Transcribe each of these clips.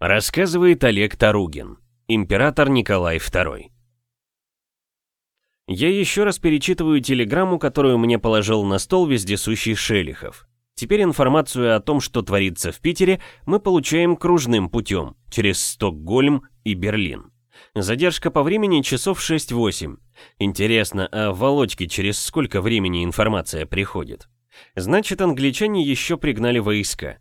Рассказывает Олег Таругин, император Николай II. Я еще раз перечитываю телеграмму, которую мне положил на стол вездесущий Шелихов. Теперь информацию о том, что творится в Питере, мы получаем кружным путем, через Стокгольм и Берлин. Задержка по времени часов 6-8. Интересно, а Володьке через сколько времени информация приходит? Значит, англичане еще пригнали войска.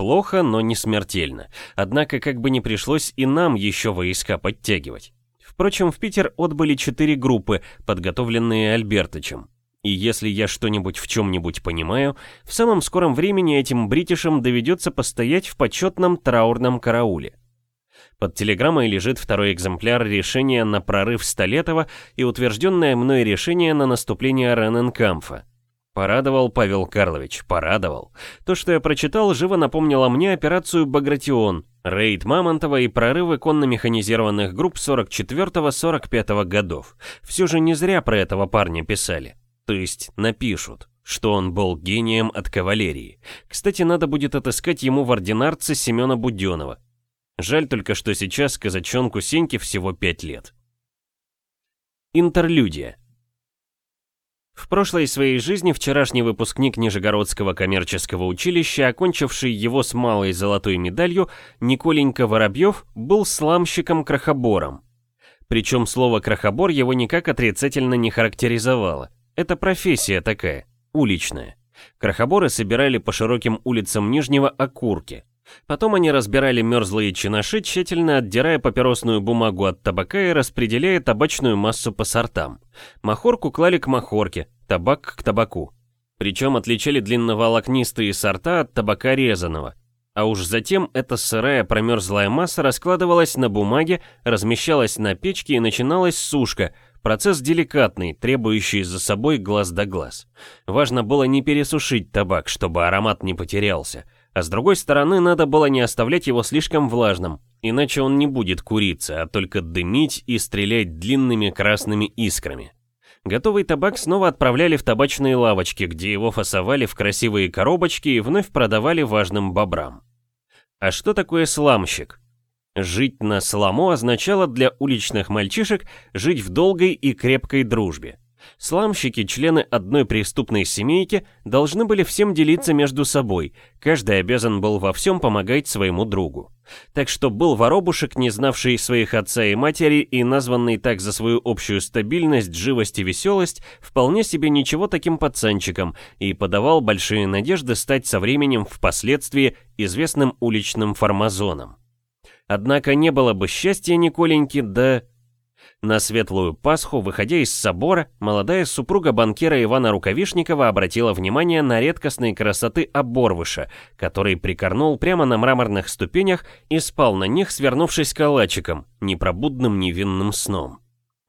Плохо, но не смертельно. Однако, как бы не пришлось и нам еще войска подтягивать. Впрочем, в Питер отбыли четыре группы, подготовленные Альбертычем. И если я что-нибудь в чем-нибудь понимаю, в самом скором времени этим бритишам доведется постоять в почетном траурном карауле. Под телеграммой лежит второй экземпляр решения на прорыв Столетова и утвержденное мной решение на наступление Рененкамфа. Порадовал Павел Карлович, порадовал. То, что я прочитал, живо напомнило мне операцию «Багратион», рейд Мамонтова и прорывы конно-механизированных групп 44-45 годов. Все же не зря про этого парня писали. То есть напишут, что он был гением от кавалерии. Кстати, надо будет отыскать ему в ординарце Семена Буденова. Жаль только, что сейчас казачонку Сеньке всего 5 лет. Интерлюдия. В прошлой своей жизни вчерашний выпускник Нижегородского коммерческого училища, окончивший его с малой золотой медалью, Николенька Воробьев, был сламщиком-крохобором. Причем слово «крохобор» его никак отрицательно не характеризовало. Это профессия такая, уличная. Крохоборы собирали по широким улицам Нижнего окурки. Потом они разбирали мерзлые чинаши, тщательно отдирая папиросную бумагу от табака и распределяя табачную массу по сортам. Махорку клали к махорке, табак к табаку. Причем отличали длинноволокнистые сорта от табака резаного. А уж затем эта сырая промерзлая масса раскладывалась на бумаге, размещалась на печке и начиналась сушка, процесс деликатный, требующий за собой глаз да глаз. Важно было не пересушить табак, чтобы аромат не потерялся, а с другой стороны, надо было не оставлять его слишком влажным, иначе он не будет куриться, а только дымить и стрелять длинными красными искрами. Готовый табак снова отправляли в табачные лавочки, где его фасовали в красивые коробочки и вновь продавали важным бобрам. А что такое сламщик? Жить на сламу означало для уличных мальчишек жить в долгой и крепкой дружбе. Сламщики, члены одной преступной семейки, должны были всем делиться между собой, каждый обязан был во всем помогать своему другу. Так что был воробушек, не знавший своих отца и матери и названный так за свою общую стабильность, живость и веселость, вполне себе ничего таким пацанчиком и подавал большие надежды стать со временем впоследствии известным уличным фармазоном. Однако не было бы счастья Николеньки, да на Светлую Пасху, выходя из собора, молодая супруга банкира Ивана Рукавишникова обратила внимание на редкостные красоты оборвыша, который прикорнул прямо на мраморных ступенях и спал на них, свернувшись калачиком, непробудным невинным сном.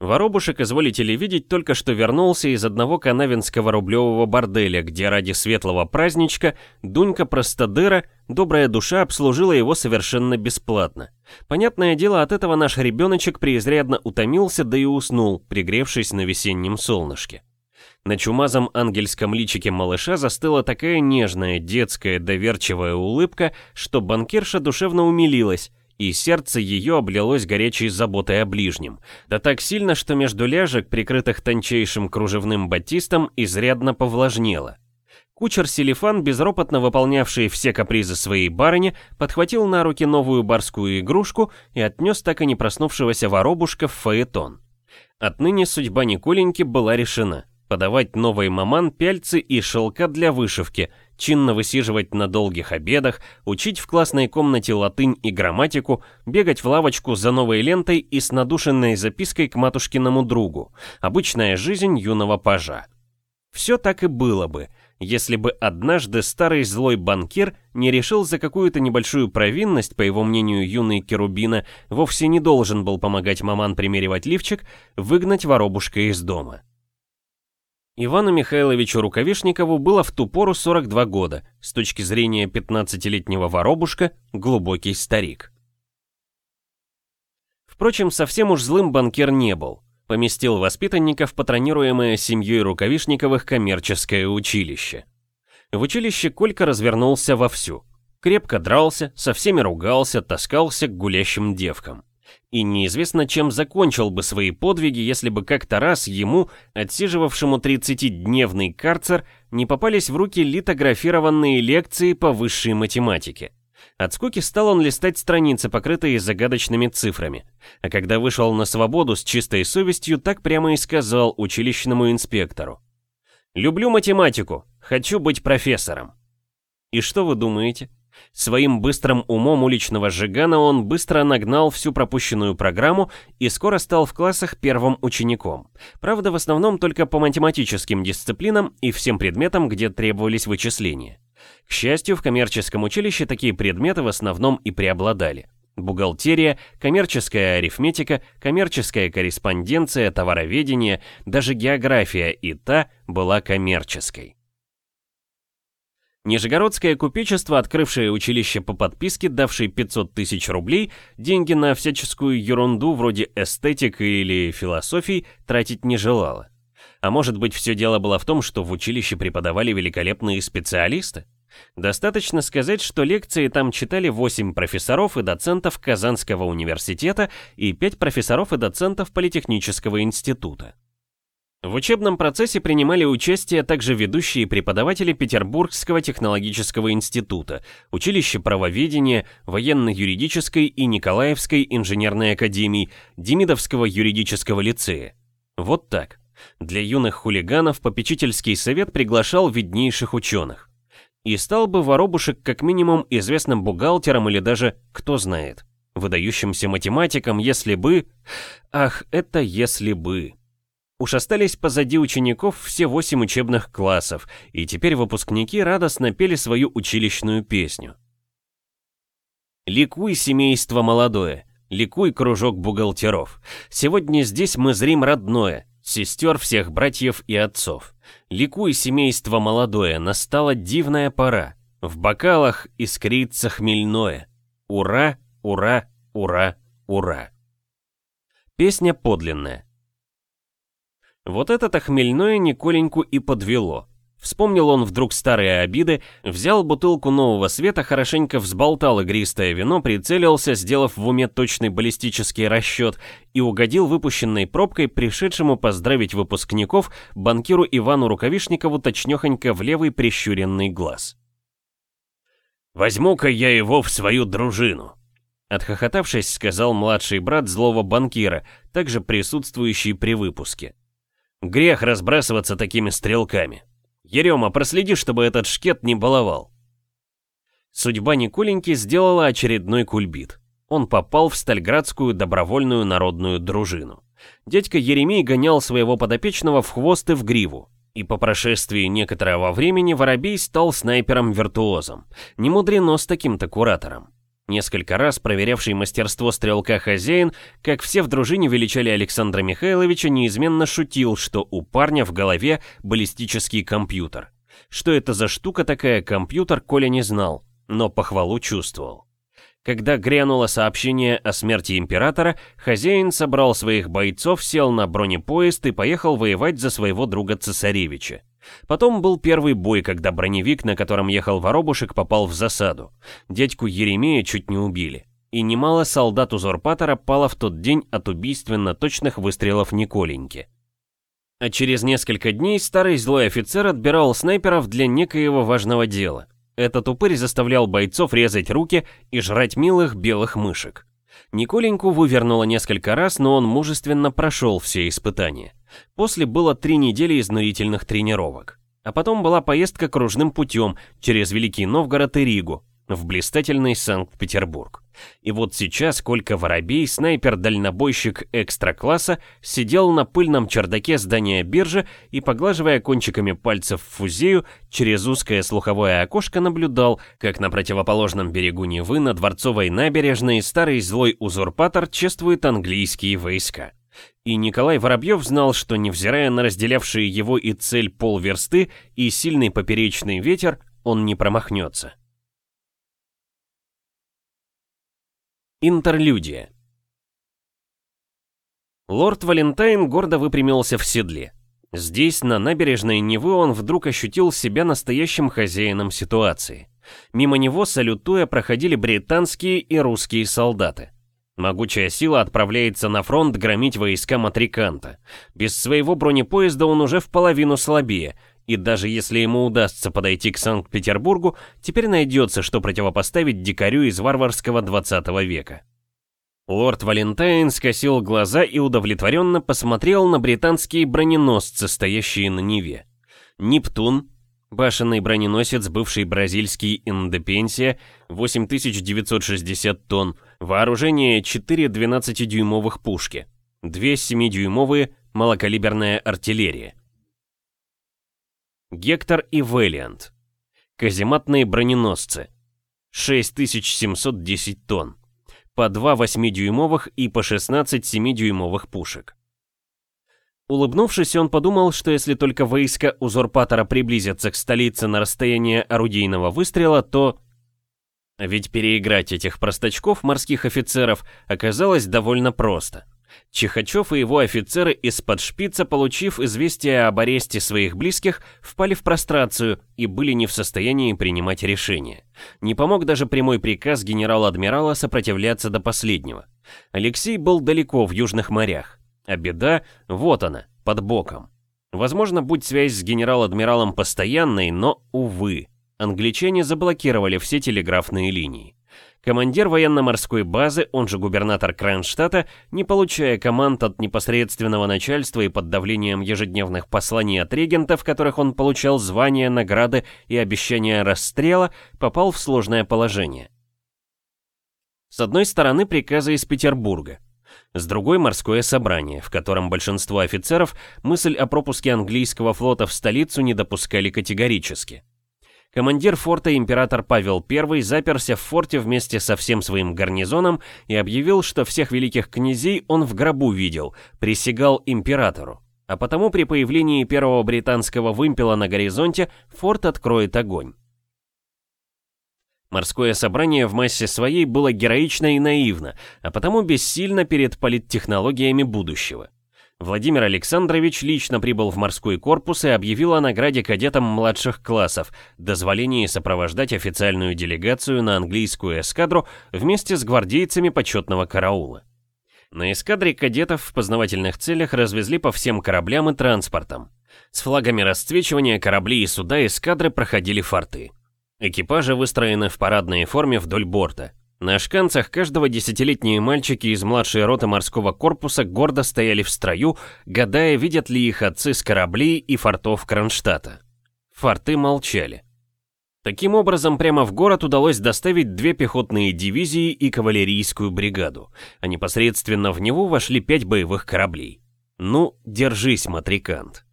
Воробушек, изволите ли видеть, только что вернулся из одного канавинского рублевого борделя, где ради светлого праздничка Дунька Простодыра, добрая душа, обслужила его совершенно бесплатно. Понятное дело, от этого наш ребеночек преизрядно утомился, да и уснул, пригревшись на весеннем солнышке. На чумазом ангельском личике малыша застыла такая нежная, детская, доверчивая улыбка, что банкирша душевно умилилась, и сердце ее облилось горячей заботой о ближнем. Да так сильно, что между ляжек, прикрытых тончайшим кружевным батистом, изрядно повлажнело. Кучер Селифан, безропотно выполнявший все капризы своей барыни, подхватил на руки новую барскую игрушку и отнес так и не проснувшегося воробушка в фаэтон. Отныне судьба Николеньки была решена подавать новой маман пяльцы и шелка для вышивки, чинно высиживать на долгих обедах, учить в классной комнате латынь и грамматику, бегать в лавочку за новой лентой и с надушенной запиской к матушкиному другу. Обычная жизнь юного пажа. Все так и было бы, если бы однажды старый злой банкир не решил за какую-то небольшую провинность, по его мнению юный Керубина вовсе не должен был помогать маман примеривать лифчик, выгнать воробушка из дома. Ивану Михайловичу Рукавишникову было в ту пору 42 года, с точки зрения 15-летнего воробушка, глубокий старик. Впрочем, совсем уж злым банкир не был. Поместил воспитанников, патронируемое семьей Рукавишниковых коммерческое училище. В училище Колька развернулся вовсю. Крепко дрался, со всеми ругался, таскался к гулящим девкам. И неизвестно, чем закончил бы свои подвиги, если бы как-то раз ему, отсиживавшему 30-дневный карцер, не попались в руки литографированные лекции по высшей математике. От скуки стал он листать страницы, покрытые загадочными цифрами. А когда вышел на свободу с чистой совестью, так прямо и сказал училищному инспектору. «Люблю математику, хочу быть профессором». И что вы думаете? Своим быстрым умом уличного жигана он быстро нагнал всю пропущенную программу и скоро стал в классах первым учеником. Правда, в основном только по математическим дисциплинам и всем предметам, где требовались вычисления. К счастью, в коммерческом училище такие предметы в основном и преобладали. Бухгалтерия, коммерческая арифметика, коммерческая корреспонденция, товароведение, даже география и та была коммерческой. Нижегородское купечество, открывшее училище по подписке, давшее 500 тысяч рублей, деньги на всяческую ерунду вроде эстетик или философии тратить не желало. А может быть все дело было в том, что в училище преподавали великолепные специалисты? Достаточно сказать, что лекции там читали 8 профессоров и доцентов Казанского университета и 5 профессоров и доцентов Политехнического института. В учебном процессе принимали участие также ведущие преподаватели Петербургского технологического института, училище правоведения, военно-юридической и Николаевской инженерной академии, Демидовского юридического лицея. Вот так. Для юных хулиганов попечительский совет приглашал виднейших ученых. И стал бы воробушек как минимум известным бухгалтером или даже, кто знает, выдающимся математиком, если бы... Ах, это если бы... Уж остались позади учеников все восемь учебных классов, и теперь выпускники радостно пели свою училищную песню. «Ликуй, семейство молодое, ликуй, кружок бухгалтеров. Сегодня здесь мы зрим родное, сестер всех братьев и отцов. Ликуй, семейство молодое, настала дивная пора. В бокалах искрится хмельное. Ура, ура, ура, ура!» Песня подлинная. Вот это-то хмельное Николеньку и подвело. Вспомнил он вдруг старые обиды, взял бутылку нового света, хорошенько взболтал игристое вино, прицелился, сделав в уме точный баллистический расчет, и угодил выпущенной пробкой пришедшему поздравить выпускников банкиру Ивану Рукавишникову точнёхонько в левый прищуренный глаз. «Возьму-ка я его в свою дружину», Отхохотавшись, сказал младший брат злого банкира, также присутствующий при выпуске. Грех разбрасываться такими стрелками. Ерема, проследи, чтобы этот шкет не баловал. Судьба Николеньки сделала очередной кульбит. Он попал в Стальградскую добровольную народную дружину. Дядька Еремей гонял своего подопечного в хвост и в гриву. И по прошествии некоторого времени Воробей стал снайпером-виртуозом. Не мудрено с таким-то куратором. Несколько раз проверявший мастерство стрелка хозяин, как все в дружине величали Александра Михайловича, неизменно шутил, что у парня в голове баллистический компьютер. Что это за штука такая компьютер, Коля не знал, но похвалу чувствовал. Когда грянуло сообщение о смерти императора, хозяин собрал своих бойцов, сел на бронепоезд и поехал воевать за своего друга цесаревича. Потом был первый бой, когда броневик, на котором ехал воробушек, попал в засаду. Дядьку Еремея чуть не убили. И немало солдат узурпатора пало в тот день от убийственно точных выстрелов Николеньки. А через несколько дней старый злой офицер отбирал снайперов для некоего важного дела. Этот упырь заставлял бойцов резать руки и жрать милых белых мышек. Николеньку вывернуло несколько раз, но он мужественно прошел все испытания. После было три недели изнурительных тренировок. А потом была поездка кружным путем через Великий Новгород и Ригу, в блистательный Санкт-Петербург. И вот сейчас Колька Воробей, снайпер-дальнобойщик экстра-класса, сидел на пыльном чердаке здания биржи и, поглаживая кончиками пальцев фузею, через узкое слуховое окошко наблюдал, как на противоположном берегу Невы на Дворцовой набережной старый злой узурпатор чествует английские войска. И Николай Воробьев знал, что невзирая на разделявшие его и цель полверсты и сильный поперечный ветер, он не промахнется. Интерлюдия Лорд Валентайн гордо выпрямился в седле. Здесь, на набережной Невы, он вдруг ощутил себя настоящим хозяином ситуации. Мимо него, салютуя, проходили британские и русские солдаты. Могучая сила отправляется на фронт громить войска Матриканта. Без своего бронепоезда он уже в половину слабее, и даже если ему удастся подойти к Санкт-Петербургу, теперь найдется, что противопоставить дикарю из варварского 20 века. Лорд Валентайн скосил глаза и удовлетворенно посмотрел на британские броненосцы, стоящие на Неве. Нептун, башенный броненосец, бывший бразильский Индепенсия, 8960 тонн, вооружение 4 12-дюймовых пушки, 2 7-дюймовые малокалиберная артиллерия. Гектор и Вэлиант. Казематные броненосцы. 6710 тонн по 2 8-дюймовых и по 16 7-дюймовых пушек. Улыбнувшись, он подумал, что если только войска узурпатора приблизятся к столице на расстояние орудийного выстрела, то... Ведь переиграть этих простачков, морских офицеров, оказалось довольно просто. Чихачев и его офицеры из-под шпица, получив известие об аресте своих близких, впали в прострацию и были не в состоянии принимать решения. Не помог даже прямой приказ генерала-адмирала сопротивляться до последнего. Алексей был далеко в южных морях, а беда, вот она, под боком. Возможно, будь связь с генерал-адмиралом постоянной, но, увы, англичане заблокировали все телеграфные линии. Командир военно-морской базы, он же губернатор Кронштадта, не получая команд от непосредственного начальства и под давлением ежедневных посланий от регентов, в которых он получал звания, награды и обещания расстрела, попал в сложное положение. С одной стороны приказы из Петербурга, с другой морское собрание, в котором большинство офицеров мысль о пропуске английского флота в столицу не допускали категорически. Командир форта император Павел I заперся в форте вместе со всем своим гарнизоном и объявил, что всех великих князей он в гробу видел, присягал императору. А потому при появлении первого британского вымпела на горизонте форт откроет огонь. Морское собрание в массе своей было героично и наивно, а потому бессильно перед политтехнологиями будущего. Владимир Александрович лично прибыл в морской корпус и объявил о награде кадетам младших классов, дозволении сопровождать официальную делегацию на английскую эскадру вместе с гвардейцами почетного караула. На эскадре кадетов в познавательных целях развезли по всем кораблям и транспортам. С флагами расцвечивания корабли и суда эскадры проходили форты. Экипажи выстроены в парадной форме вдоль борта. На шканцах каждого десятилетние мальчики из младшей роты морского корпуса гордо стояли в строю, гадая, видят ли их отцы с кораблей и фортов Кронштадта. Форты молчали. Таким образом, прямо в город удалось доставить две пехотные дивизии и кавалерийскую бригаду, а непосредственно в него вошли пять боевых кораблей. Ну, держись, матрикант.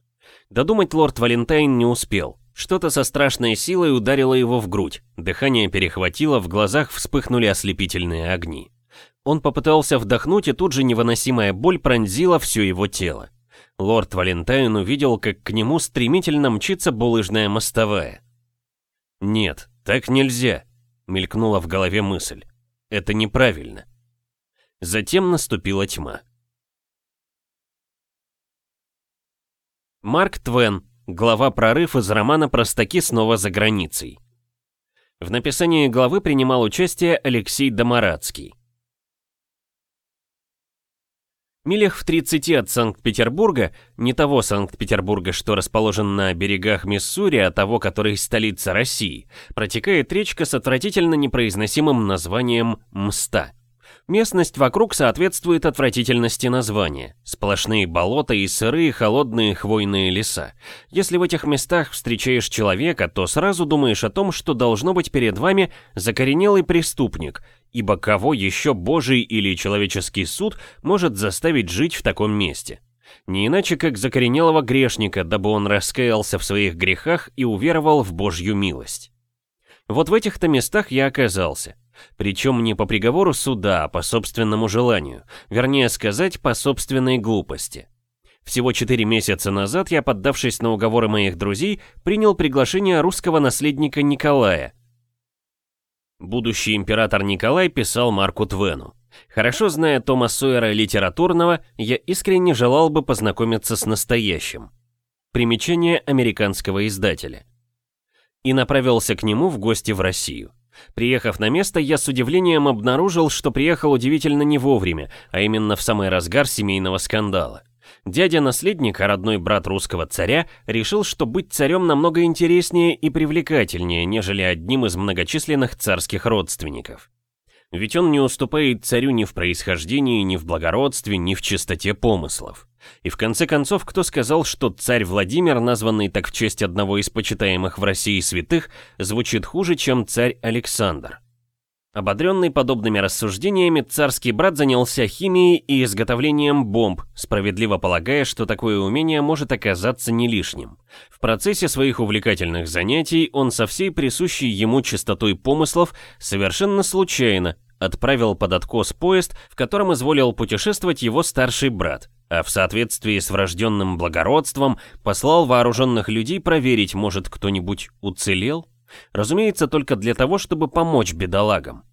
Додумать лорд Валентайн не успел. Что-то со страшной силой ударило его в грудь, дыхание перехватило, в глазах вспыхнули ослепительные огни. Он попытался вдохнуть, и тут же невыносимая боль пронзила все его тело. Лорд Валентайн увидел, как к нему стремительно мчится булыжная мостовая. «Нет, так нельзя», — мелькнула в голове мысль. «Это неправильно». Затем наступила тьма. Марк Твен, Глава «Прорыв» из романа «Простаки снова за границей». В написании главы принимал участие Алексей Домарадский. Милях в 30 от Санкт-Петербурга, не того Санкт-Петербурга, что расположен на берегах Миссури, а того, который столица России, протекает речка с отвратительно непроизносимым названием Мста. Местность вокруг соответствует отвратительности названия. Сплошные болота и сырые холодные хвойные леса. Если в этих местах встречаешь человека, то сразу думаешь о том, что должно быть перед вами закоренелый преступник, ибо кого еще божий или человеческий суд может заставить жить в таком месте? Не иначе, как закоренелого грешника, дабы он раскаялся в своих грехах и уверовал в Божью милость. Вот в этих-то местах я оказался. Причем не по приговору суда, а по собственному желанию. Вернее сказать, по собственной глупости. Всего четыре месяца назад я, поддавшись на уговоры моих друзей, принял приглашение русского наследника Николая. Будущий император Николай писал Марку Твену. Хорошо зная Тома Сойера литературного, я искренне желал бы познакомиться с настоящим. Примечание американского издателя. и направился к нему в гости в Россию. Приехав на место, я с удивлением обнаружил, что приехал удивительно не вовремя, а именно в самый разгар семейного скандала. Дядя-наследник, а родной брат русского царя, решил, что быть царем намного интереснее и привлекательнее, нежели одним из многочисленных царских родственников. Ведь он не уступает царю ни в происхождении, ни в благородстве, ни в чистоте помыслов. И в конце концов, кто сказал, что царь Владимир, названный так в честь одного из почитаемых в России святых, звучит хуже, чем царь Александр? Ободренный подобными рассуждениями, царский брат занялся химией и изготовлением бомб, справедливо полагая, что такое умение может оказаться не лишним. В процессе своих увлекательных занятий он со всей присущей ему чистотой помыслов совершенно случайно отправил под откос поезд, в котором изволил путешествовать его старший брат, а в соответствии с врожденным благородством послал вооруженных людей проверить, может кто-нибудь уцелел? Разумеется, только для того, чтобы помочь бедолагам.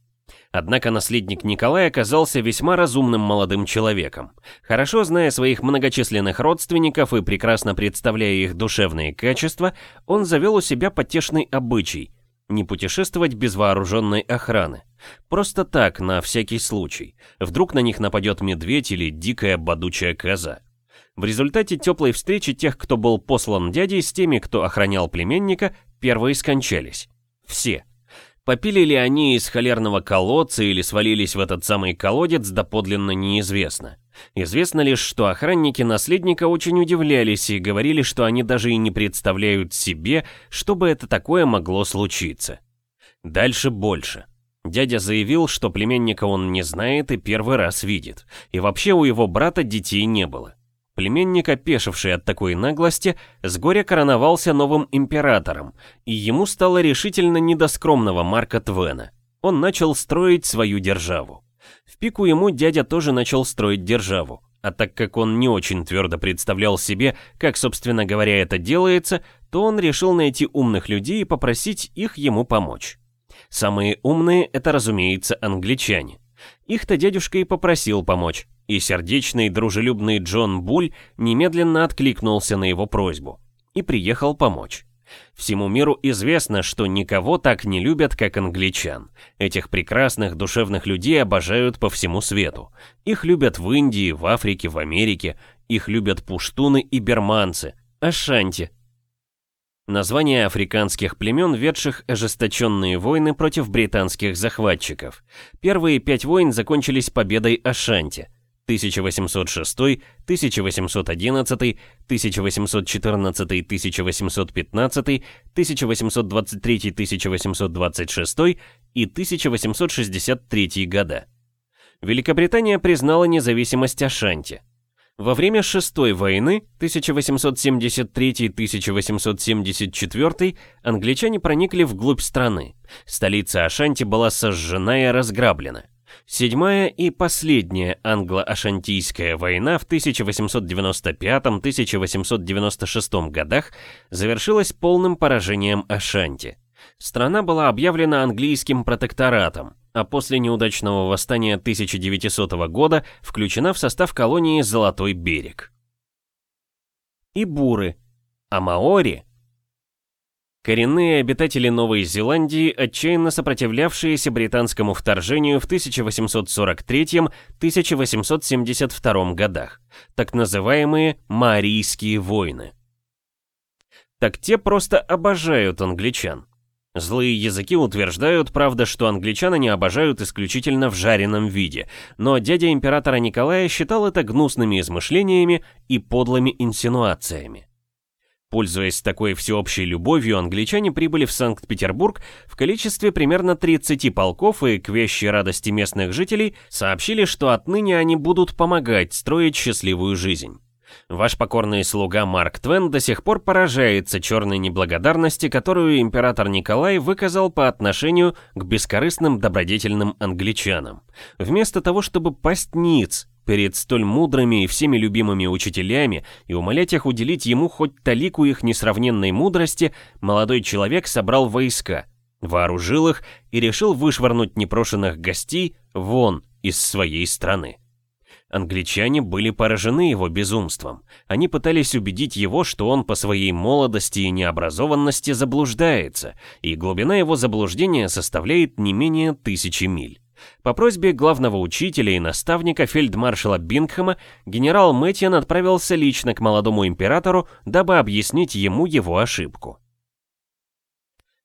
Однако наследник Николай оказался весьма разумным молодым человеком. Хорошо зная своих многочисленных родственников и прекрасно представляя их душевные качества, он завел у себя потешный обычай – не путешествовать без вооруженной охраны. Просто так, на всякий случай. Вдруг на них нападет медведь или дикая бодучая коза. В результате теплой встречи тех, кто был послан дядей, с теми, кто охранял племенника, первые скончались. Все. Попили ли они из холерного колодца или свалились в этот самый колодец, доподлинно неизвестно. Известно лишь, что охранники наследника очень удивлялись и говорили, что они даже и не представляют себе, что бы это такое могло случиться. Дальше больше. Дядя заявил, что племянника он не знает и первый раз видит, и вообще у его брата детей не было. Племенник, опешивший от такой наглости, с горя короновался новым императором, и ему стало решительно не до скромного Марка Твена. Он начал строить свою державу. В пику ему дядя тоже начал строить державу, а так как он не очень твердо представлял себе, как, собственно говоря, это делается, то он решил найти умных людей и попросить их ему помочь. Самые умные — это, разумеется, англичане. Их-то дядюшка и попросил помочь, и сердечный, дружелюбный Джон Буль немедленно откликнулся на его просьбу и приехал помочь. Всему миру известно, что никого так не любят, как англичан. Этих прекрасных душевных людей обожают по всему свету. Их любят в Индии, в Африке, в Америке. Их любят пуштуны и берманцы, ашанти. Название африканских племен, ведших ожесточенные войны против британских захватчиков. Первые пять войн закончились победой Ашанти. 1806, 1811, 1814, 1815, 1823-1826 и 1863 года. Великобритания признала независимость Ашанти. Во время Шестой войны 1873-1874 англичане проникли вглубь страны. Столица Ашанти была сожжена и разграблена. Седьмая и последняя англо-ашантийская война в 1895-1896 годах завершилась полным поражением Ашанти. Страна была объявлена английским протекторатом, а после неудачного восстания 1900 года включена в состав колонии Золотой берег. И буры, а маори Коренные обитатели Новой Зеландии, отчаянно сопротивлявшиеся британскому вторжению в 1843-1872 годах, так называемые Маорийские войны. Так те просто обожают англичан. Злые языки утверждают, правда, что англичан они обожают исключительно в жареном виде, но дядя императора Николая считал это гнусными измышлениями и подлыми инсинуациями. Пользуясь такой всеобщей любовью, англичане прибыли в Санкт-Петербург в количестве примерно 30 полков и, к вещей радости местных жителей, сообщили, что отныне они будут помогать строить счастливую жизнь. Ваш покорный слуга Марк Твен до сих пор поражается черной неблагодарности, которую император Николай выказал по отношению к бескорыстным добродетельным англичанам. Вместо того, чтобы пасть ниц перед столь мудрыми и всеми любимыми учителями и умолять их уделить ему хоть талику их несравненной мудрости, молодой человек собрал войска, вооружил их и решил вышвырнуть непрошенных гостей вон из своей страны. Англичане были поражены его безумством. Они пытались убедить его, что он по своей молодости и необразованности заблуждается, и глубина его заблуждения составляет не менее тысячи миль. По просьбе главного учителя и наставника фельдмаршала Бингхэма генерал Мэтьян отправился лично к молодому императору, дабы объяснить ему его ошибку.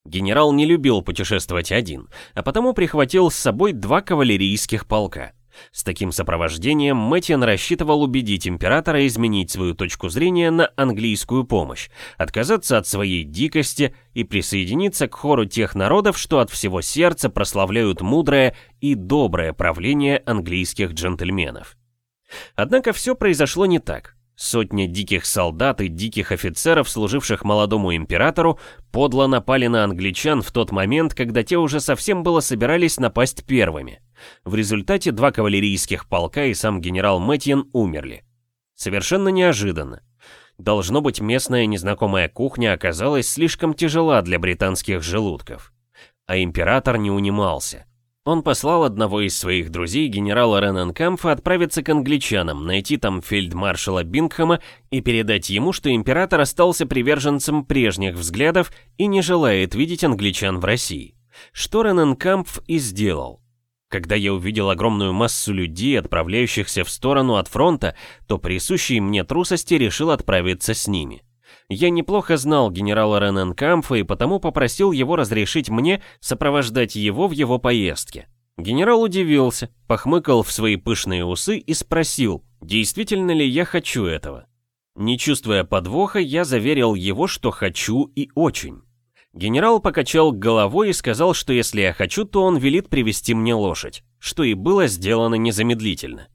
Генерал не любил путешествовать один, а потому прихватил с собой два кавалерийских полка. С таким сопровождением Мэтьян рассчитывал убедить императора изменить свою точку зрения на английскую помощь, отказаться от своей дикости и присоединиться к хору тех народов, что от всего сердца прославляют мудрое и доброе правление английских джентльменов. Однако все произошло не так. Сотня диких солдат и диких офицеров, служивших молодому императору, подло напали на англичан в тот момент, когда те уже совсем было собирались напасть первыми. В результате два кавалерийских полка и сам генерал Мэтьен умерли. Совершенно неожиданно. Должно быть, местная незнакомая кухня оказалась слишком тяжела для британских желудков. А император не унимался. Он послал одного из своих друзей, генерала Рененкамфа, отправиться к англичанам, найти там фельдмаршала Бингхэма и передать ему, что император остался приверженцем прежних взглядов и не желает видеть англичан в России. Что Рененкампф и сделал. Когда я увидел огромную массу людей, отправляющихся в сторону от фронта, то присущий мне трусости решил отправиться с ними. Я неплохо знал генерала Рененкамфа и потому попросил его разрешить мне сопровождать его в его поездке. Генерал удивился, похмыкал в свои пышные усы и спросил, действительно ли я хочу этого. Не чувствуя подвоха, я заверил его, что хочу и очень. Генерал покачал головой и сказал, что если я хочу, то он велит привести мне лошадь, что и было сделано незамедлительно.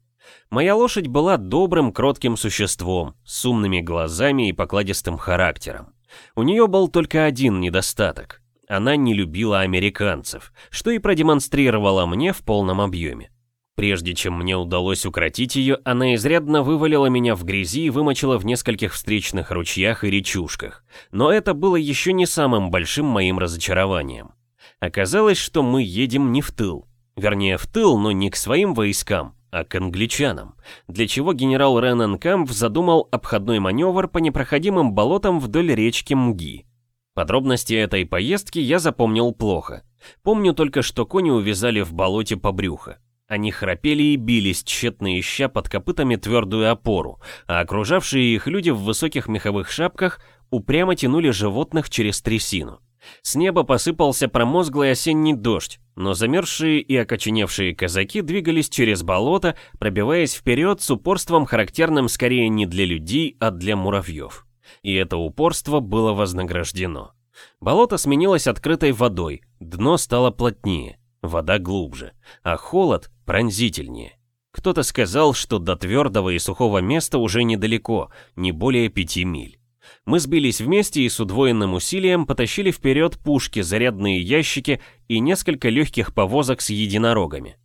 Моя лошадь была добрым, кротким существом, с умными глазами и покладистым характером. У нее был только один недостаток. Она не любила американцев, что и продемонстрировала мне в полном объеме. Прежде чем мне удалось укротить ее, она изрядно вывалила меня в грязи и вымочила в нескольких встречных ручьях и речушках. Но это было еще не самым большим моим разочарованием. Оказалось, что мы едем не в тыл. Вернее, в тыл, но не к своим войскам, а к англичанам, для чего генерал Рененкамп задумал обходной маневр по непроходимым болотам вдоль речки Мги. Подробности этой поездки я запомнил плохо. Помню только, что кони увязали в болоте по брюхо. Они храпели и бились, тщетно ища под копытами твердую опору, а окружавшие их люди в высоких меховых шапках упрямо тянули животных через трясину. С неба посыпался промозглый осенний дождь, но замерзшие и окоченевшие казаки двигались через болото, пробиваясь вперед с упорством, характерным скорее не для людей, а для муравьев. И это упорство было вознаграждено. Болото сменилось открытой водой, дно стало плотнее, вода глубже, а холод пронзительнее. Кто-то сказал, что до твердого и сухого места уже недалеко, не более пяти миль. Мы сбились вместе и с удвоенным усилием потащили вперед пушки, зарядные ящики и несколько легких повозок с единорогами.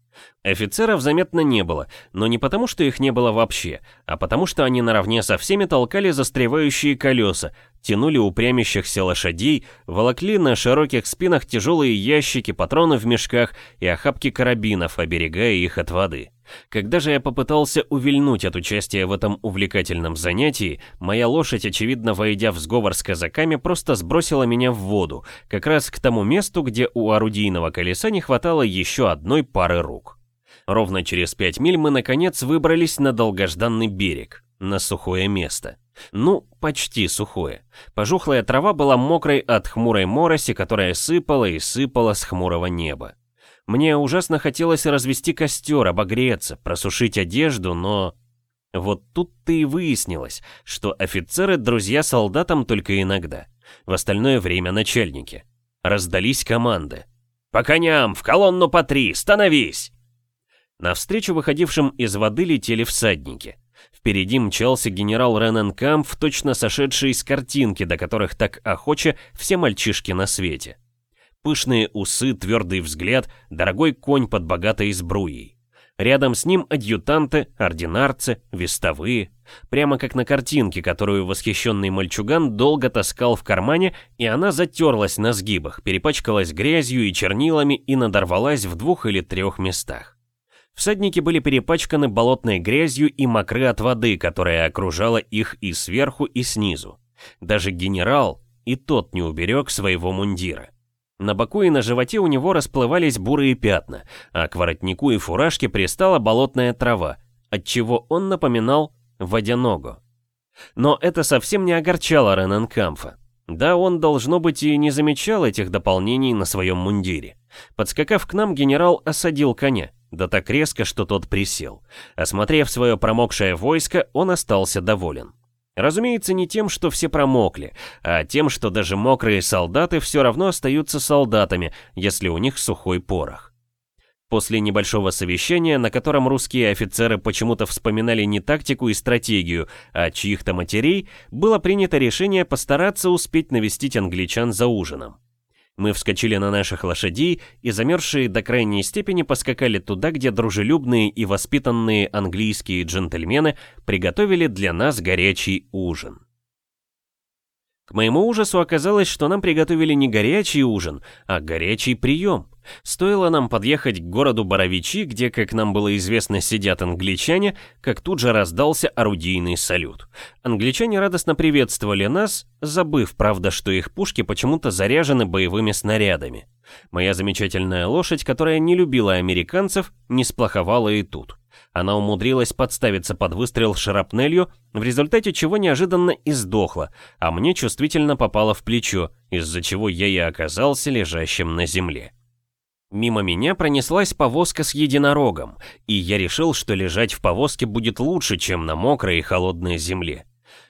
Офицеров заметно не было, но не потому, что их не было вообще, а потому, что они наравне со всеми толкали застревающие колеса, тянули упрямящихся лошадей, волокли на широких спинах тяжелые ящики, патроны в мешках и охапки карабинов, оберегая их от воды. Когда же я попытался увильнуть от участия в этом увлекательном занятии, моя лошадь, очевидно войдя в сговор с казаками, просто сбросила меня в воду, как раз к тому месту, где у орудийного колеса не хватало еще одной пары рук. Ровно через пять миль мы наконец выбрались на долгожданный берег, на сухое место. Ну, почти сухое. Пожухлая трава была мокрой от хмурой мороси, которая сыпала и сыпала с хмурого неба. Мне ужасно хотелось развести костер, обогреться, просушить одежду, но... Вот тут-то и выяснилось, что офицеры друзья солдатам только иногда. В остальное время начальники. Раздались команды. «По коням! В колонну по три! Становись!» Навстречу выходившим из воды летели всадники. Впереди мчался генерал Рененкамп, точно сошедший из картинки, до которых так охоче все мальчишки на свете. Пышные усы, твердый взгляд, дорогой конь под богатой сбруей. Рядом с ним адъютанты, ординарцы, вестовые. Прямо как на картинке, которую восхищенный мальчуган долго таскал в кармане, и она затерлась на сгибах, перепачкалась грязью и чернилами и надорвалась в двух или трех местах. Всадники были перепачканы болотной грязью и мокры от воды, которая окружала их и сверху, и снизу. Даже генерал, и тот не уберег своего мундира. На боку и на животе у него расплывались бурые пятна, а к воротнику и фуражке пристала болотная трава, отчего он напоминал водяногу. Но это совсем не огорчало Рененкамфа. Да, он, должно быть, и не замечал этих дополнений на своем мундире. Подскакав к нам, генерал осадил коня, да так резко, что тот присел. Осмотрев свое промокшее войско, он остался доволен. Разумеется, не тем, что все промокли, а тем, что даже мокрые солдаты все равно остаются солдатами, если у них сухой порох. После небольшого совещания, на котором русские офицеры почему-то вспоминали не тактику и стратегию, а чьих-то матерей, было принято решение постараться успеть навестить англичан за ужином. Мы вскочили на наших лошадей и замерзшие до крайней степени поскакали туда, где дружелюбные и воспитанные английские джентльмены приготовили для нас горячий ужин. К моему ужасу оказалось, что нам приготовили не горячий ужин, а горячий прием. Стоило нам подъехать к городу Боровичи, где, как нам было известно, сидят англичане, как тут же раздался орудийный салют. Англичане радостно приветствовали нас, забыв, правда, что их пушки почему-то заряжены боевыми снарядами. Моя замечательная лошадь, которая не любила американцев, не сплоховала и тут. Она умудрилась подставиться под выстрел шарапнелью, в результате чего неожиданно и сдохла, а мне чувствительно попала в плечо, из-за чего я и оказался лежащим на земле. Мимо меня пронеслась повозка с единорогом, и я решил, что лежать в повозке будет лучше, чем на мокрой и холодной земле.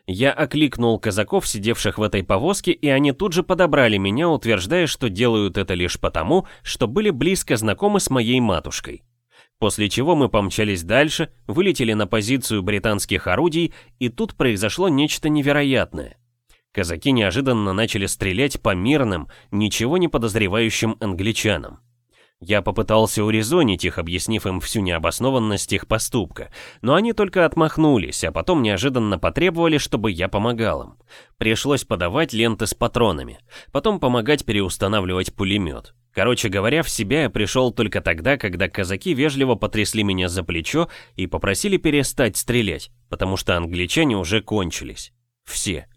Я окликнул казаков, сидевших в этой повозке, и они тут же подобрали меня, утверждая, что делают это лишь потому, что были близко знакомы с моей матушкой. После чего мы помчались дальше, вылетели на позицию британских орудий, и тут произошло нечто невероятное. Казаки неожиданно начали стрелять по мирным, ничего не подозревающим англичанам. Я попытался урезонить их, объяснив им всю необоснованность их поступка, но они только отмахнулись, а потом неожиданно потребовали, чтобы я помогал им. Пришлось подавать ленты с патронами, потом помогать переустанавливать пулемет. Короче говоря, в себя я пришел только тогда, когда казаки вежливо потрясли меня за плечо и попросили перестать стрелять, потому что англичане уже кончились. Все.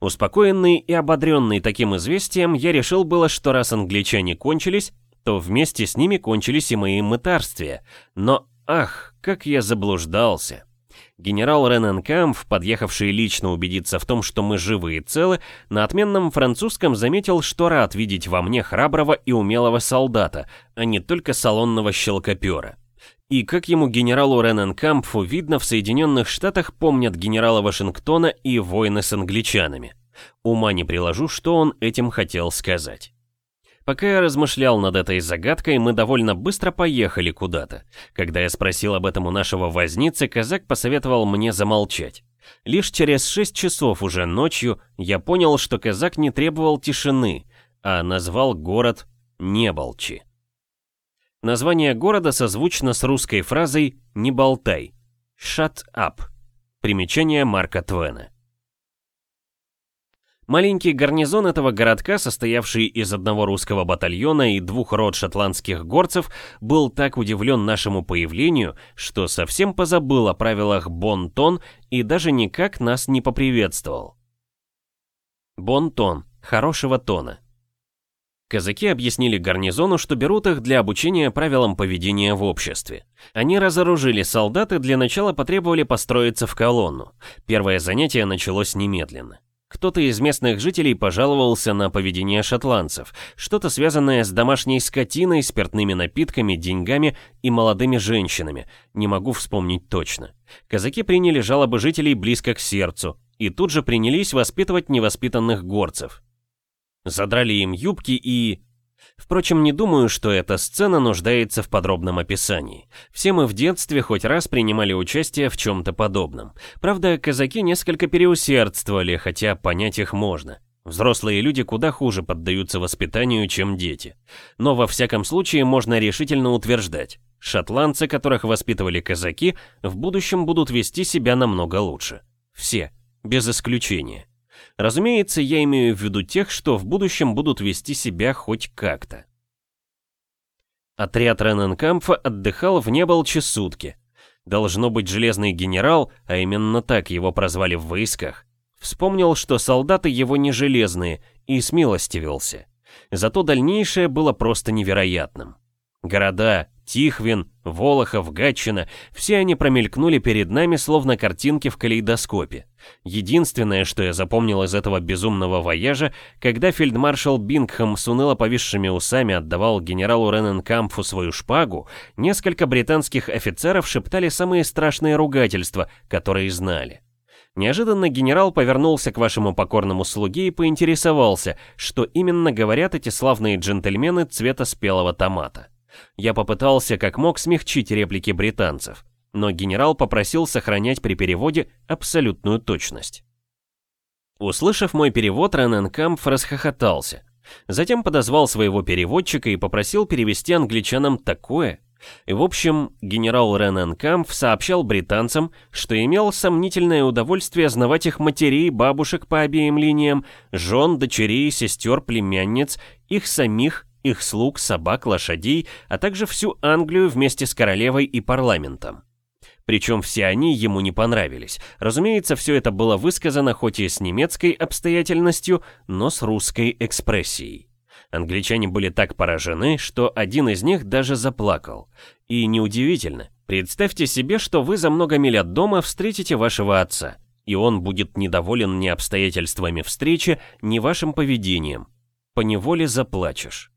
Успокоенный и ободренный таким известием, я решил было, что раз англичане кончились, то вместе с ними кончились и мои мытарствия. Но, ах, как я заблуждался. Генерал Рененкамф, подъехавший лично убедиться в том, что мы живы и целы, на отменном французском заметил, что рад видеть во мне храброго и умелого солдата, а не только салонного щелкопера. И как ему генералу Рененкампфу видно, в Соединенных Штатах помнят генерала Вашингтона и войны с англичанами. Ума не приложу, что он этим хотел сказать. Пока я размышлял над этой загадкой, мы довольно быстро поехали куда-то. Когда я спросил об этом у нашего возницы, казак посоветовал мне замолчать. Лишь через шесть часов уже ночью я понял, что казак не требовал тишины, а назвал город Неболчи. Название города созвучно с русской фразой «не болтай» — «shut up». Примечание Марка Твена. Маленький гарнизон этого городка, состоявший из одного русского батальона и двух рот шотландских горцев, был так удивлен нашему появлению, что совсем позабыл о правилах бон-тон и даже никак нас не поприветствовал. Бон-тон, хорошего тона. Казаки объяснили гарнизону, что берут их для обучения правилам поведения в обществе. Они разоружили солдат и для начала потребовали построиться в колонну. Первое занятие началось немедленно. Кто-то из местных жителей пожаловался на поведение шотландцев, что-то связанное с домашней скотиной, спиртными напитками, деньгами и молодыми женщинами, не могу вспомнить точно. Казаки приняли жалобы жителей близко к сердцу и тут же принялись воспитывать невоспитанных горцев. Задрали им юбки и... Впрочем, не думаю, что эта сцена нуждается в подробном описании. Все мы в детстве хоть раз принимали участие в чем-то подобном. Правда, казаки несколько переусердствовали, хотя понять их можно. Взрослые люди куда хуже поддаются воспитанию, чем дети. Но во всяком случае можно решительно утверждать, шотландцы, которых воспитывали казаки, в будущем будут вести себя намного лучше. Все, без исключения. Разумеется, я имею в виду тех, что в будущем будут вести себя хоть как-то. Отряд Рененкампфа отдыхал в Неболче сутки. Должно быть железный генерал, а именно так его прозвали в войсках, вспомнил, что солдаты его не железные, и смилостивился. Зато дальнейшее было просто невероятным. Города, Тихвин, Волохов, Гатчина, все они промелькнули перед нами, словно картинки в калейдоскопе. Единственное, что я запомнил из этого безумного вояжа, когда фельдмаршал Бингхэм с уныло повисшими усами отдавал генералу Рененкампфу свою шпагу, несколько британских офицеров шептали самые страшные ругательства, которые знали. Неожиданно генерал повернулся к вашему покорному слуге и поинтересовался, что именно говорят эти славные джентльмены цвета спелого томата. Я попытался как мог смягчить реплики британцев, но генерал попросил сохранять при переводе абсолютную точность. Услышав мой перевод, Рененкампф расхохотался. Затем подозвал своего переводчика и попросил перевести англичанам такое. И в общем, генерал Рененкампф сообщал британцам, что имел сомнительное удовольствие знавать их матерей, бабушек по обеим линиям, жен, дочерей, сестер, племянниц, их самих их слуг, собак, лошадей, а также всю Англию вместе с королевой и парламентом. Причем все они ему не понравились. Разумеется, все это было высказано хоть и с немецкой обстоятельностью, но с русской экспрессией. Англичане были так поражены, что один из них даже заплакал. И неудивительно, представьте себе, что вы за много миль от дома встретите вашего отца, и он будет недоволен ни обстоятельствами встречи, ни вашим поведением. Поневоле заплачешь.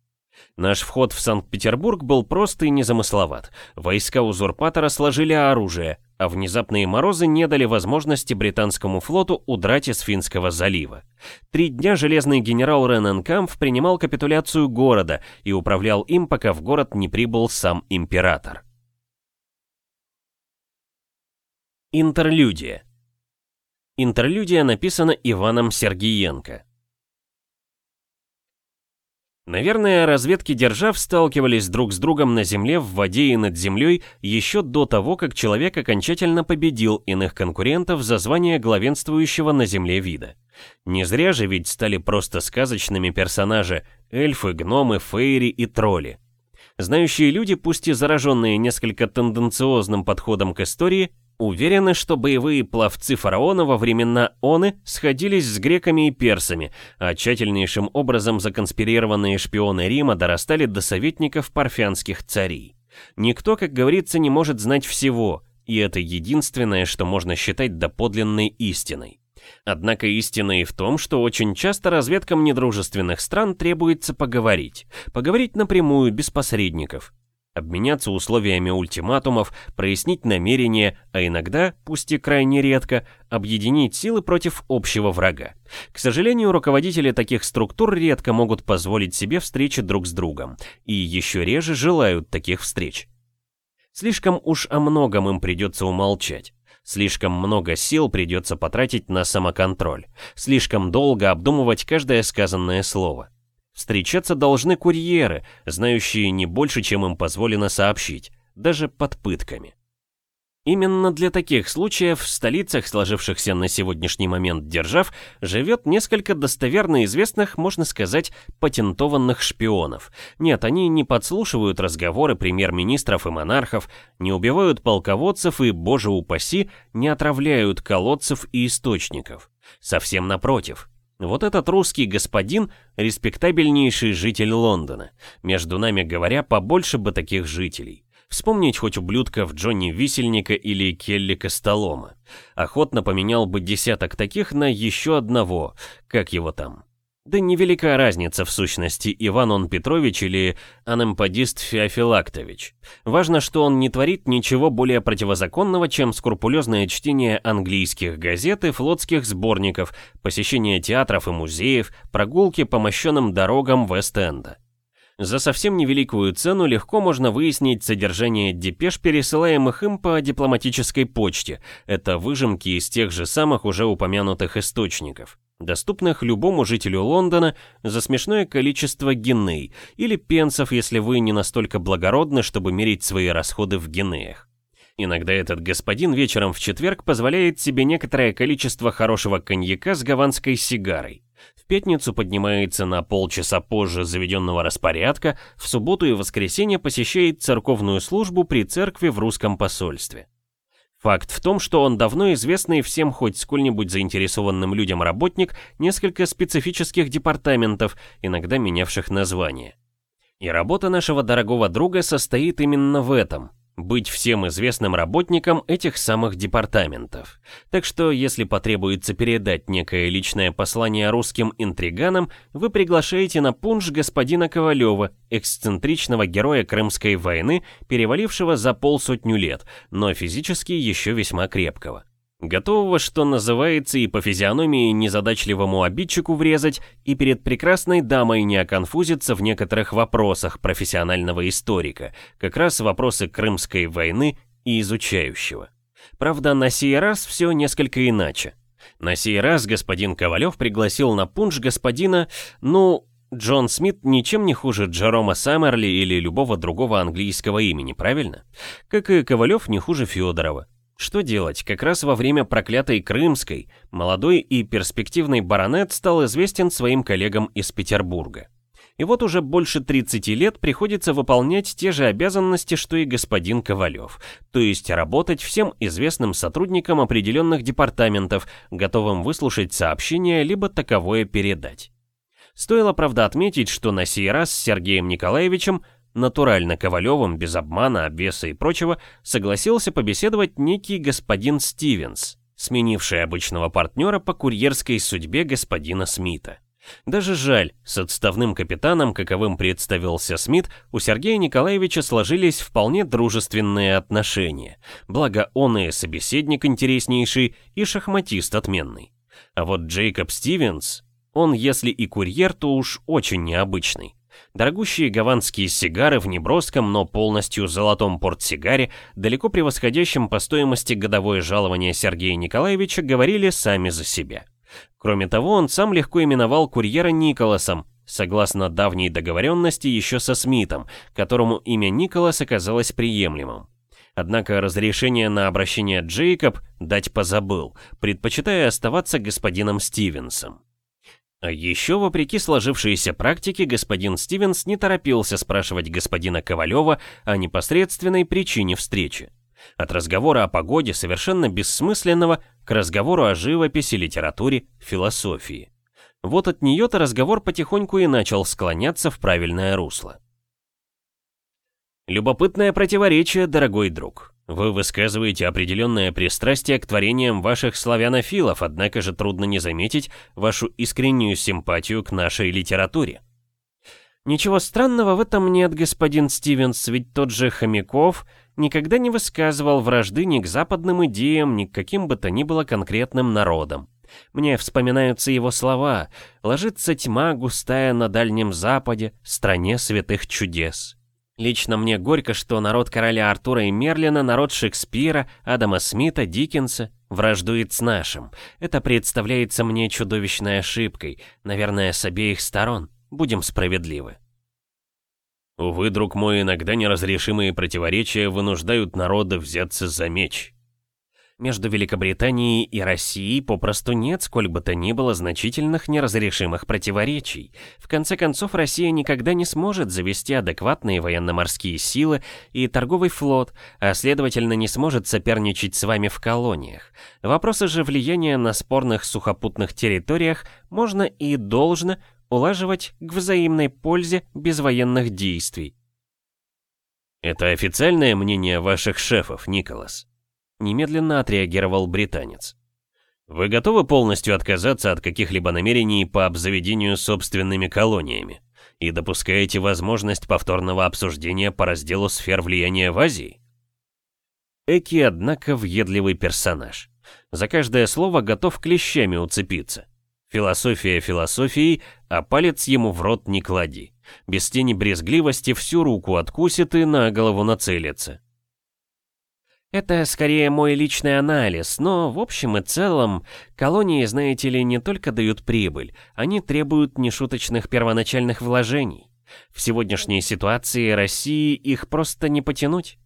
Наш вход в Санкт-Петербург был прост и незамысловат. Войска узурпатора сложили оружие, а внезапные морозы не дали возможности британскому флоту удрать из Финского залива. Три дня железный генерал Рененкамф принимал капитуляцию города и управлял им, пока в город не прибыл сам император. Интерлюдия Интерлюдия написана Иваном Сергиенко. Наверное, разведки держав сталкивались друг с другом на Земле, в воде и над Землей еще до того, как человек окончательно победил иных конкурентов за звание главенствующего на Земле вида. Не зря же ведь стали просто сказочными персонажи – эльфы, гномы, фейри и тролли. Знающие люди, пусть и зараженные несколько тенденциозным подходом к истории, Уверены, что боевые пловцы фараона во времена Оны сходились с греками и персами, а тщательнейшим образом законспирированные шпионы Рима дорастали до советников парфянских царей. Никто, как говорится, не может знать всего, и это единственное, что можно считать доподлинной истиной. Однако истина и в том, что очень часто разведкам недружественных стран требуется поговорить. Поговорить напрямую, без посредников обменяться условиями ультиматумов, прояснить намерения, а иногда, пусть и крайне редко, объединить силы против общего врага. К сожалению, руководители таких структур редко могут позволить себе встречи друг с другом, и еще реже желают таких встреч. Слишком уж о многом им придется умолчать. Слишком много сил придется потратить на самоконтроль. Слишком долго обдумывать каждое сказанное слово. Встречаться должны курьеры, знающие не больше, чем им позволено сообщить, даже под пытками. Именно для таких случаев в столицах, сложившихся на сегодняшний момент держав, живет несколько достоверно известных, можно сказать, патентованных шпионов. Нет, они не подслушивают разговоры премьер-министров и монархов, не убивают полководцев и, боже упаси, не отравляют колодцев и источников. Совсем напротив, вот этот русский господин – респектабельнейший житель Лондона. Между нами говоря, побольше бы таких жителей. Вспомнить хоть ублюдков Джонни Висельника или Келли Костолома. Охотно поменял бы десяток таких на еще одного, как его там, да невелика разница в сущности, Иван он Петрович или анемпадист Феофилактович. Важно, что он не творит ничего более противозаконного, чем скрупулезное чтение английских газет и флотских сборников, посещение театров и музеев, прогулки по мощенным дорогам Вест-Энда. За совсем невеликую цену легко можно выяснить содержание депеш, пересылаемых им по дипломатической почте. Это выжимки из тех же самых уже упомянутых источников доступных любому жителю Лондона за смешное количество геней или пенсов, если вы не настолько благородны, чтобы мерить свои расходы в генеях. Иногда этот господин вечером в четверг позволяет себе некоторое количество хорошего коньяка с гаванской сигарой. В пятницу поднимается на полчаса позже заведенного распорядка, в субботу и воскресенье посещает церковную службу при церкви в русском посольстве. Факт в том, что он давно известный всем хоть сколь-нибудь заинтересованным людям работник несколько специфических департаментов, иногда менявших название. И работа нашего дорогого друга состоит именно в этом – быть всем известным работником этих самых департаментов. Так что, если потребуется передать некое личное послание русским интриганам, вы приглашаете на пунш господина Ковалева, эксцентричного героя Крымской войны, перевалившего за полсотню лет, но физически еще весьма крепкого. Готового, что называется, и по физиономии незадачливому обидчику врезать, и перед прекрасной дамой не оконфузиться в некоторых вопросах профессионального историка, как раз вопросы Крымской войны и изучающего. Правда, на сей раз все несколько иначе. На сей раз господин Ковалев пригласил на пунш господина, ну, Джон Смит ничем не хуже Джерома Саммерли или любого другого английского имени, правильно? Как и Ковалев не хуже Федорова. Что делать? Как раз во время проклятой Крымской молодой и перспективный баронет стал известен своим коллегам из Петербурга. И вот уже больше 30 лет приходится выполнять те же обязанности, что и господин Ковалев, то есть работать всем известным сотрудникам определенных департаментов, готовым выслушать сообщение, либо таковое передать. Стоило, правда, отметить, что на сей раз с Сергеем Николаевичем натурально Ковалевым, без обмана, обвеса и прочего, согласился побеседовать некий господин Стивенс, сменивший обычного партнера по курьерской судьбе господина Смита. Даже жаль, с отставным капитаном, каковым представился Смит, у Сергея Николаевича сложились вполне дружественные отношения, благо он и собеседник интереснейший, и шахматист отменный. А вот Джейкоб Стивенс, он если и курьер, то уж очень необычный. Дорогущие гаванские сигары в неброском, но полностью золотом портсигаре, далеко превосходящем по стоимости годовое жалование Сергея Николаевича, говорили сами за себя. Кроме того, он сам легко именовал курьера Николасом, согласно давней договоренности еще со Смитом, которому имя Николас оказалось приемлемым. Однако разрешение на обращение Джейкоб дать позабыл, предпочитая оставаться господином Стивенсом. А еще, вопреки сложившейся практике, господин Стивенс не торопился спрашивать господина Ковалева о непосредственной причине встречи. От разговора о погоде, совершенно бессмысленного, к разговору о живописи, литературе, философии. Вот от нее-то разговор потихоньку и начал склоняться в правильное русло. Любопытное противоречие, дорогой друг. Вы высказываете определенное пристрастие к творениям ваших славянофилов, однако же трудно не заметить вашу искреннюю симпатию к нашей литературе. Ничего странного в этом нет, господин Стивенс, ведь тот же Хомяков никогда не высказывал вражды ни к западным идеям, ни к каким бы то ни было конкретным народам. Мне вспоминаются его слова «Ложится тьма густая на Дальнем Западе, стране святых чудес». Лично мне горько, что народ короля Артура и Мерлина, народ Шекспира, Адама Смита, Диккенса враждует с нашим. Это представляется мне чудовищной ошибкой, наверное, с обеих сторон. Будем справедливы. Увы, друг мой, иногда неразрешимые противоречия вынуждают народа взяться за меч. Между Великобританией и Россией попросту нет сколь бы то ни было значительных неразрешимых противоречий. В конце концов, Россия никогда не сможет завести адекватные военно-морские силы и торговый флот, а следовательно не сможет соперничать с вами в колониях. Вопросы же влияния на спорных сухопутных территориях можно и должно улаживать к взаимной пользе без военных действий. Это официальное мнение ваших шефов, Николас? Немедленно отреагировал британец. Вы готовы полностью отказаться от каких-либо намерений по обзаведению собственными колониями? И допускаете возможность повторного обсуждения по разделу сфер влияния в Азии? Эки, однако, въедливый персонаж. За каждое слово готов клещами уцепиться. Философия философией, а палец ему в рот не клади. Без тени брезгливости всю руку откусит и на голову нацелится. Это скорее мой личный анализ, но в общем и целом колонии, знаете ли, не только дают прибыль, они требуют нешуточных первоначальных вложений. В сегодняшней ситуации России их просто не потянуть.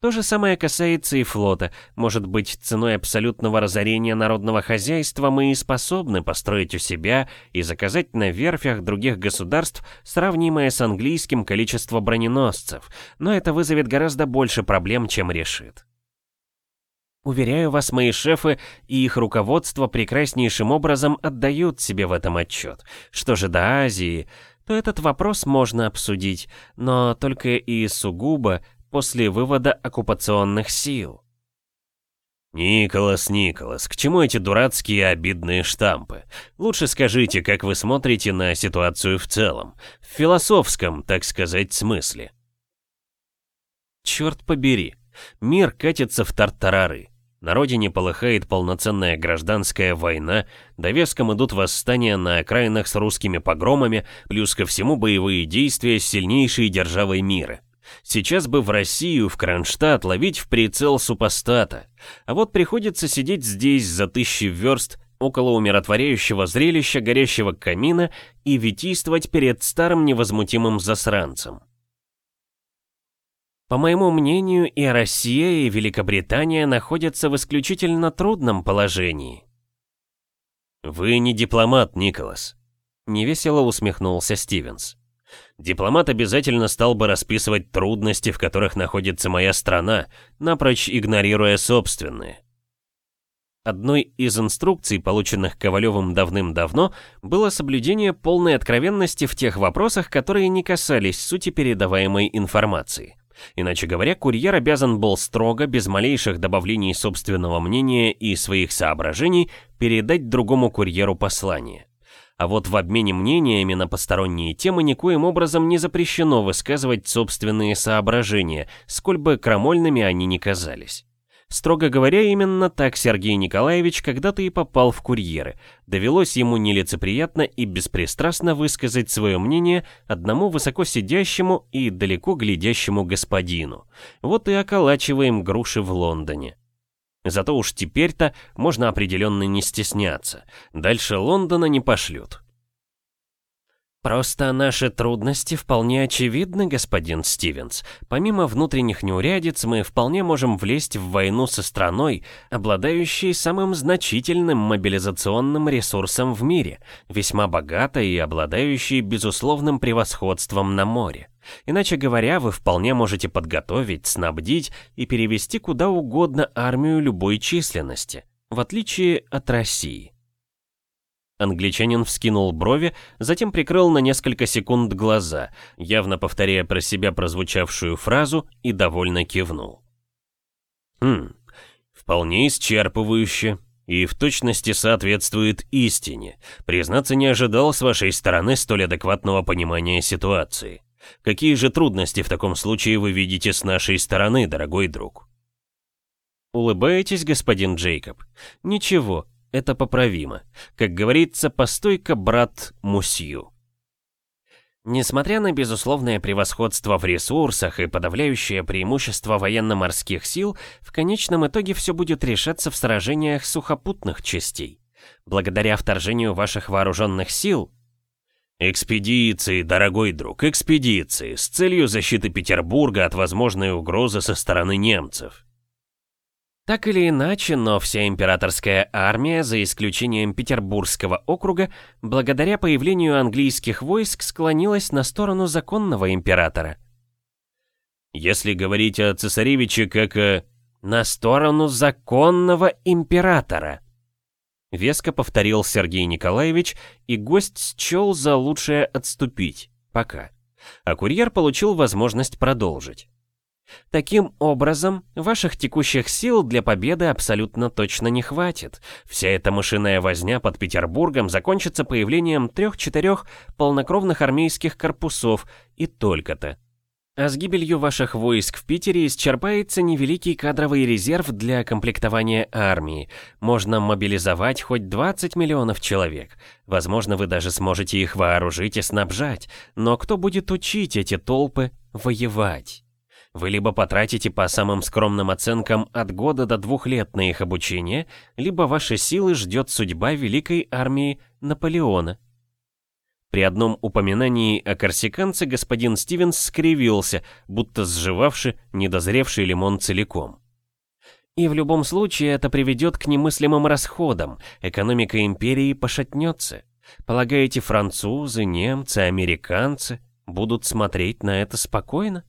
То же самое касается и флота. Может быть, ценой абсолютного разорения народного хозяйства мы и способны построить у себя и заказать на верфях других государств сравнимое с английским количество броненосцев, но это вызовет гораздо больше проблем, чем решит. Уверяю вас, мои шефы и их руководство прекраснейшим образом отдают себе в этом отчет. Что же до Азии, то этот вопрос можно обсудить, но только и сугубо после вывода оккупационных сил. «Николас, Николас, к чему эти дурацкие обидные штампы? Лучше скажите, как вы смотрите на ситуацию в целом, в философском, так сказать, смысле». Черт побери, мир катится в тартарары. На родине полыхает полноценная гражданская война, довеском идут восстания на окраинах с русскими погромами, плюс ко всему боевые действия с сильнейшей державой мира. Сейчас бы в Россию, в Кронштадт, ловить в прицел супостата. А вот приходится сидеть здесь за тысячи верст около умиротворяющего зрелища горящего камина и витийствовать перед старым невозмутимым засранцем. По моему мнению, и Россия, и Великобритания находятся в исключительно трудном положении. «Вы не дипломат, Николас», — невесело усмехнулся Стивенс. Дипломат обязательно стал бы расписывать трудности, в которых находится моя страна, напрочь игнорируя собственные. Одной из инструкций, полученных Ковалевым давным-давно, было соблюдение полной откровенности в тех вопросах, которые не касались сути передаваемой информации. Иначе говоря, курьер обязан был строго, без малейших добавлений собственного мнения и своих соображений, передать другому курьеру послание. А вот в обмене мнениями на посторонние темы никоим образом не запрещено высказывать собственные соображения, сколь бы крамольными они ни казались. Строго говоря, именно так Сергей Николаевич когда-то и попал в курьеры. Довелось ему нелицеприятно и беспристрастно высказать свое мнение одному высоко сидящему и далеко глядящему господину. Вот и околачиваем груши в Лондоне. Зато уж теперь-то можно определенно не стесняться. Дальше Лондона не пошлют. Просто наши трудности вполне очевидны, господин Стивенс. Помимо внутренних неурядиц, мы вполне можем влезть в войну со страной, обладающей самым значительным мобилизационным ресурсом в мире, весьма богатой и обладающей безусловным превосходством на море. Иначе говоря, вы вполне можете подготовить, снабдить и перевести куда угодно армию любой численности, в отличие от России. Англичанин вскинул брови, затем прикрыл на несколько секунд глаза, явно повторяя про себя прозвучавшую фразу и довольно кивнул. «Хм, вполне исчерпывающе и в точности соответствует истине. Признаться, не ожидал с вашей стороны столь адекватного понимания ситуации. Какие же трудности в таком случае вы видите с нашей стороны, дорогой друг?» «Улыбаетесь, господин Джейкоб? Ничего, это поправимо. Как говорится, постойка, брат, мусью. Несмотря на безусловное превосходство в ресурсах и подавляющее преимущество военно-морских сил, в конечном итоге все будет решаться в сражениях сухопутных частей. Благодаря вторжению ваших вооруженных сил... Экспедиции, дорогой друг, экспедиции, с целью защиты Петербурга от возможной угрозы со стороны немцев. Так или иначе, но вся императорская армия, за исключением Петербургского округа, благодаря появлению английских войск склонилась на сторону законного императора. Если говорить о цесаревиче как о... «На сторону законного императора», — веско повторил Сергей Николаевич, и гость счел за лучшее отступить, пока. А курьер получил возможность продолжить. Таким образом, ваших текущих сил для победы абсолютно точно не хватит. Вся эта мышиная возня под Петербургом закончится появлением трех-четырех полнокровных армейских корпусов и только-то. А с гибелью ваших войск в Питере исчерпается невеликий кадровый резерв для комплектования армии. Можно мобилизовать хоть 20 миллионов человек. Возможно, вы даже сможете их вооружить и снабжать. Но кто будет учить эти толпы воевать? Вы либо потратите по самым скромным оценкам от года до двух лет на их обучение, либо ваши силы ждет судьба великой армии Наполеона. При одном упоминании о корсиканце господин Стивенс скривился, будто сживавший недозревший лимон целиком. И в любом случае это приведет к немыслимым расходам, экономика империи пошатнется. Полагаете, французы, немцы, американцы будут смотреть на это спокойно?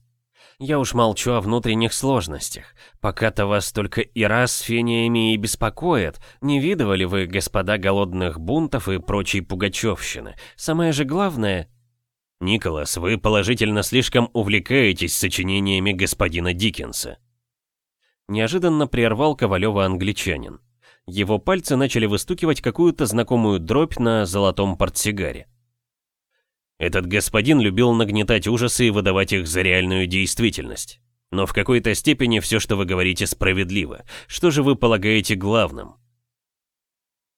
Я уж молчу о внутренних сложностях. Пока-то вас только Ира с фениями и беспокоят. Не видывали вы, господа, голодных бунтов и прочей пугачевщины. Самое же главное... Николас, вы положительно слишком увлекаетесь сочинениями господина Диккенса. Неожиданно прервал Ковалева англичанин. Его пальцы начали выстукивать какую-то знакомую дробь на золотом портсигаре. Этот господин любил нагнетать ужасы и выдавать их за реальную действительность. Но в какой-то степени все, что вы говорите, справедливо. Что же вы полагаете главным?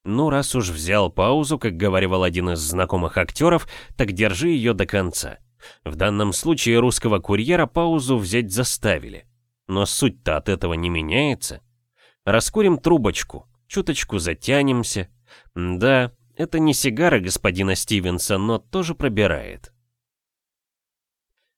Ну, раз уж взял паузу, как говорил один из знакомых актеров, так держи ее до конца. В данном случае русского курьера паузу взять заставили. Но суть-то от этого не меняется. Раскурим трубочку, чуточку затянемся. Да, это не сигара господина Стивенса, но тоже пробирает.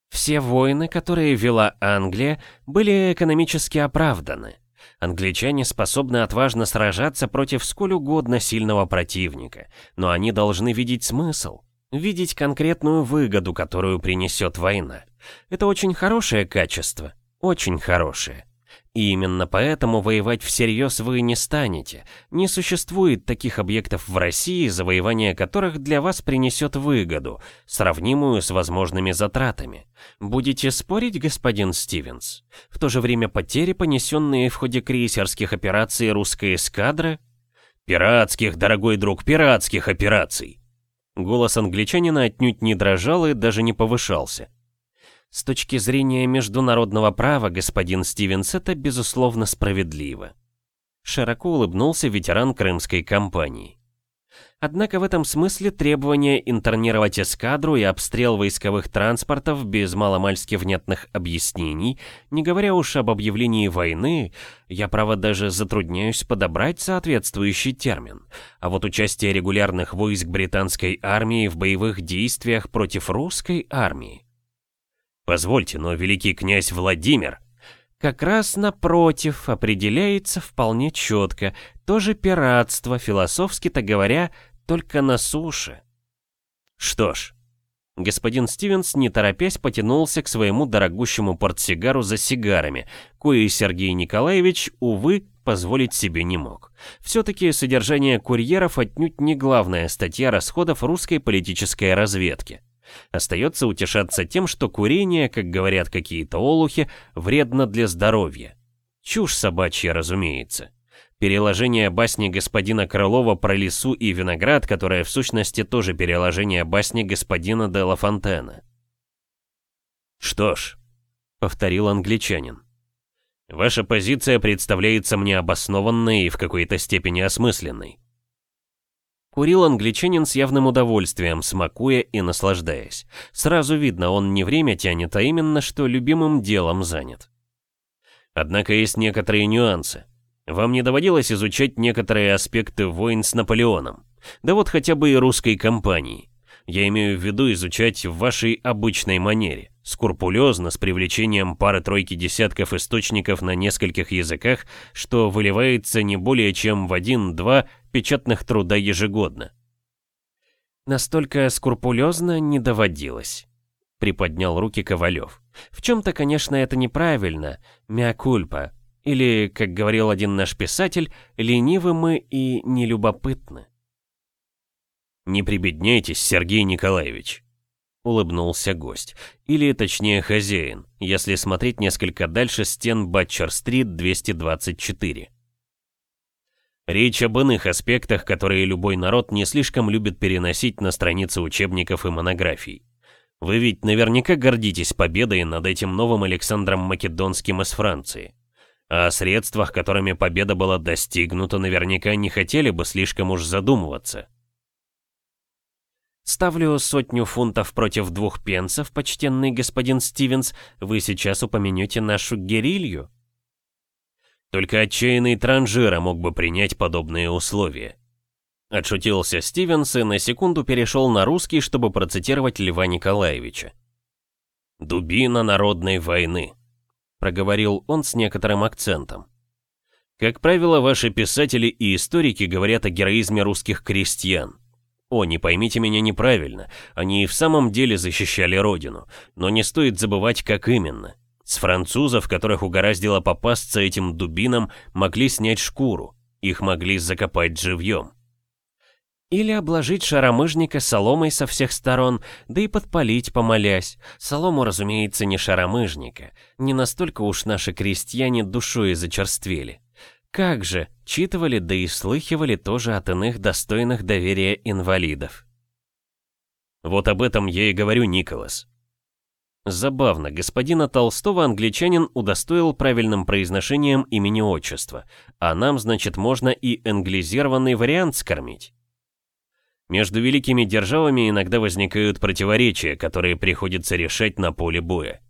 Все войны, которые вела Англия, были экономически оправданы. Англичане способны отважно сражаться против сколь угодно сильного противника, но они должны видеть смысл, видеть конкретную выгоду, которую принесет война. Это очень хорошее качество, очень хорошее. И именно поэтому воевать всерьез вы не станете. Не существует таких объектов в России, завоевание которых для вас принесет выгоду, сравнимую с возможными затратами. Будете спорить, господин Стивенс? В то же время потери, понесенные в ходе крейсерских операций русской эскадры... «Пиратских, дорогой друг, пиратских операций!» Голос англичанина отнюдь не дрожал и даже не повышался. С точки зрения международного права, господин Стивенс, это безусловно справедливо. Широко улыбнулся ветеран крымской кампании. Однако в этом смысле требование интернировать эскадру и обстрел войсковых транспортов без маломальски внятных объяснений, не говоря уж об объявлении войны, я, право, даже затрудняюсь подобрать соответствующий термин. А вот участие регулярных войск британской армии в боевых действиях против русской армии Позвольте, но великий князь Владимир... Как раз напротив, определяется вполне четко. Тоже пиратство, философски-то говоря, только на суше. Что ж, господин Стивенс, не торопясь, потянулся к своему дорогущему портсигару за сигарами, кои Сергей Николаевич, увы, позволить себе не мог. Все-таки содержание курьеров отнюдь не главная статья расходов русской политической разведки. Остается утешаться тем, что курение, как говорят какие-то олухи, вредно для здоровья. Чушь собачья, разумеется. Переложение басни господина Крылова про лесу и виноград, которое в сущности тоже переложение басни господина де Ла Фонтена. «Что ж», — повторил англичанин, — «ваша позиция представляется мне обоснованной и в какой-то степени осмысленной. Курил англичанин с явным удовольствием, смакуя и наслаждаясь. Сразу видно, он не время тянет, а именно, что любимым делом занят. Однако есть некоторые нюансы. Вам не доводилось изучать некоторые аспекты войн с Наполеоном? Да вот хотя бы и русской кампании. Я имею в виду изучать в вашей обычной манере, скрупулезно, с привлечением пары-тройки десятков источников на нескольких языках, что выливается не более чем в один-два печатных труда ежегодно. Настолько скрупулезно не доводилось. Приподнял руки Ковалев. В чем-то, конечно, это неправильно, миакульпа. Или, как говорил один наш писатель, ленивы мы и нелюбопытны. «Не прибедняйтесь, Сергей Николаевич», — улыбнулся гость. Или, точнее, хозяин, если смотреть несколько дальше стен Батчер-стрит 224. Речь об иных аспектах, которые любой народ не слишком любит переносить на страницы учебников и монографий. Вы ведь наверняка гордитесь победой над этим новым Александром Македонским из Франции. А о средствах, которыми победа была достигнута, наверняка не хотели бы слишком уж задумываться. Ставлю сотню фунтов против двух пенсов, почтенный господин Стивенс, вы сейчас упомянете нашу герилью? Только отчаянный транжира мог бы принять подобные условия. Отшутился Стивенс и на секунду перешел на русский, чтобы процитировать Льва Николаевича. «Дубина народной войны», — проговорил он с некоторым акцентом. «Как правило, ваши писатели и историки говорят о героизме русских крестьян. О, не поймите меня неправильно, они и в самом деле защищали родину, но не стоит забывать, как именно. С французов, которых угораздило попасться этим дубинам, могли снять шкуру, их могли закопать живьем. Или обложить шаромыжника соломой со всех сторон, да и подпалить, помолясь. Солому, разумеется, не шаромыжника. Не настолько уж наши крестьяне душой зачерствели. Как же, читывали, да и слыхивали тоже от иных достойных доверия инвалидов. Вот об этом я и говорю, Николас. Забавно, господина Толстого англичанин удостоил правильным произношением имени-отчества, а нам, значит, можно и англизированный вариант скормить. Между великими державами иногда возникают противоречия, которые приходится решать на поле боя.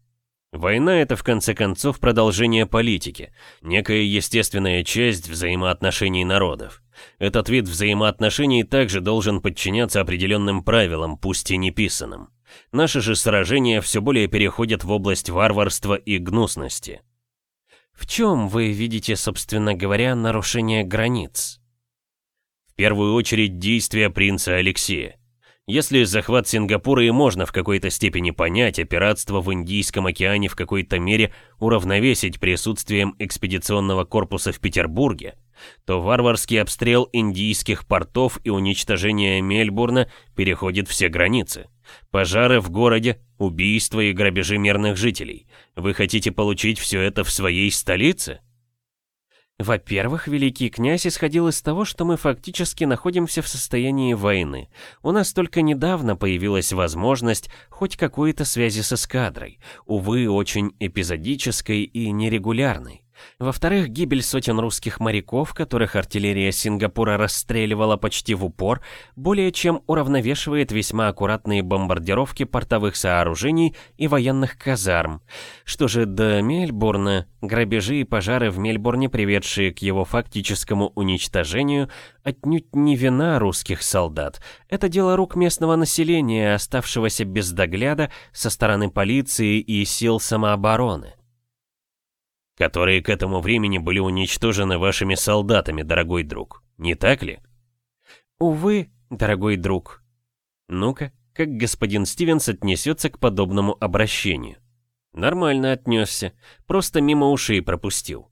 Война — это в конце концов продолжение политики, некая естественная часть взаимоотношений народов. Этот вид взаимоотношений также должен подчиняться определенным правилам, пусть и неписанным. Наши же сражения все более переходят в область варварства и гнусности. В чем вы видите, собственно говоря, нарушение границ? первую очередь действия принца Алексея. Если захват Сингапура и можно в какой-то степени понять, а пиратство в Индийском океане в какой-то мере уравновесить присутствием экспедиционного корпуса в Петербурге, то варварский обстрел индийских портов и уничтожение Мельбурна переходит все границы. Пожары в городе, убийства и грабежи мирных жителей. Вы хотите получить все это в своей столице? Во-первых, великий князь исходил из того, что мы фактически находимся в состоянии войны. У нас только недавно появилась возможность хоть какой-то связи с эскадрой, увы, очень эпизодической и нерегулярной. Во-вторых, гибель сотен русских моряков, которых артиллерия Сингапура расстреливала почти в упор, более чем уравновешивает весьма аккуратные бомбардировки портовых сооружений и военных казарм. Что же до Мельбурна, грабежи и пожары в Мельбурне, приведшие к его фактическому уничтожению, отнюдь не вина русских солдат. Это дело рук местного населения, оставшегося без догляда со стороны полиции и сил самообороны которые к этому времени были уничтожены вашими солдатами, дорогой друг. Не так ли? Увы, дорогой друг. Ну-ка, как господин Стивенс отнесется к подобному обращению? Нормально отнесся, просто мимо ушей пропустил.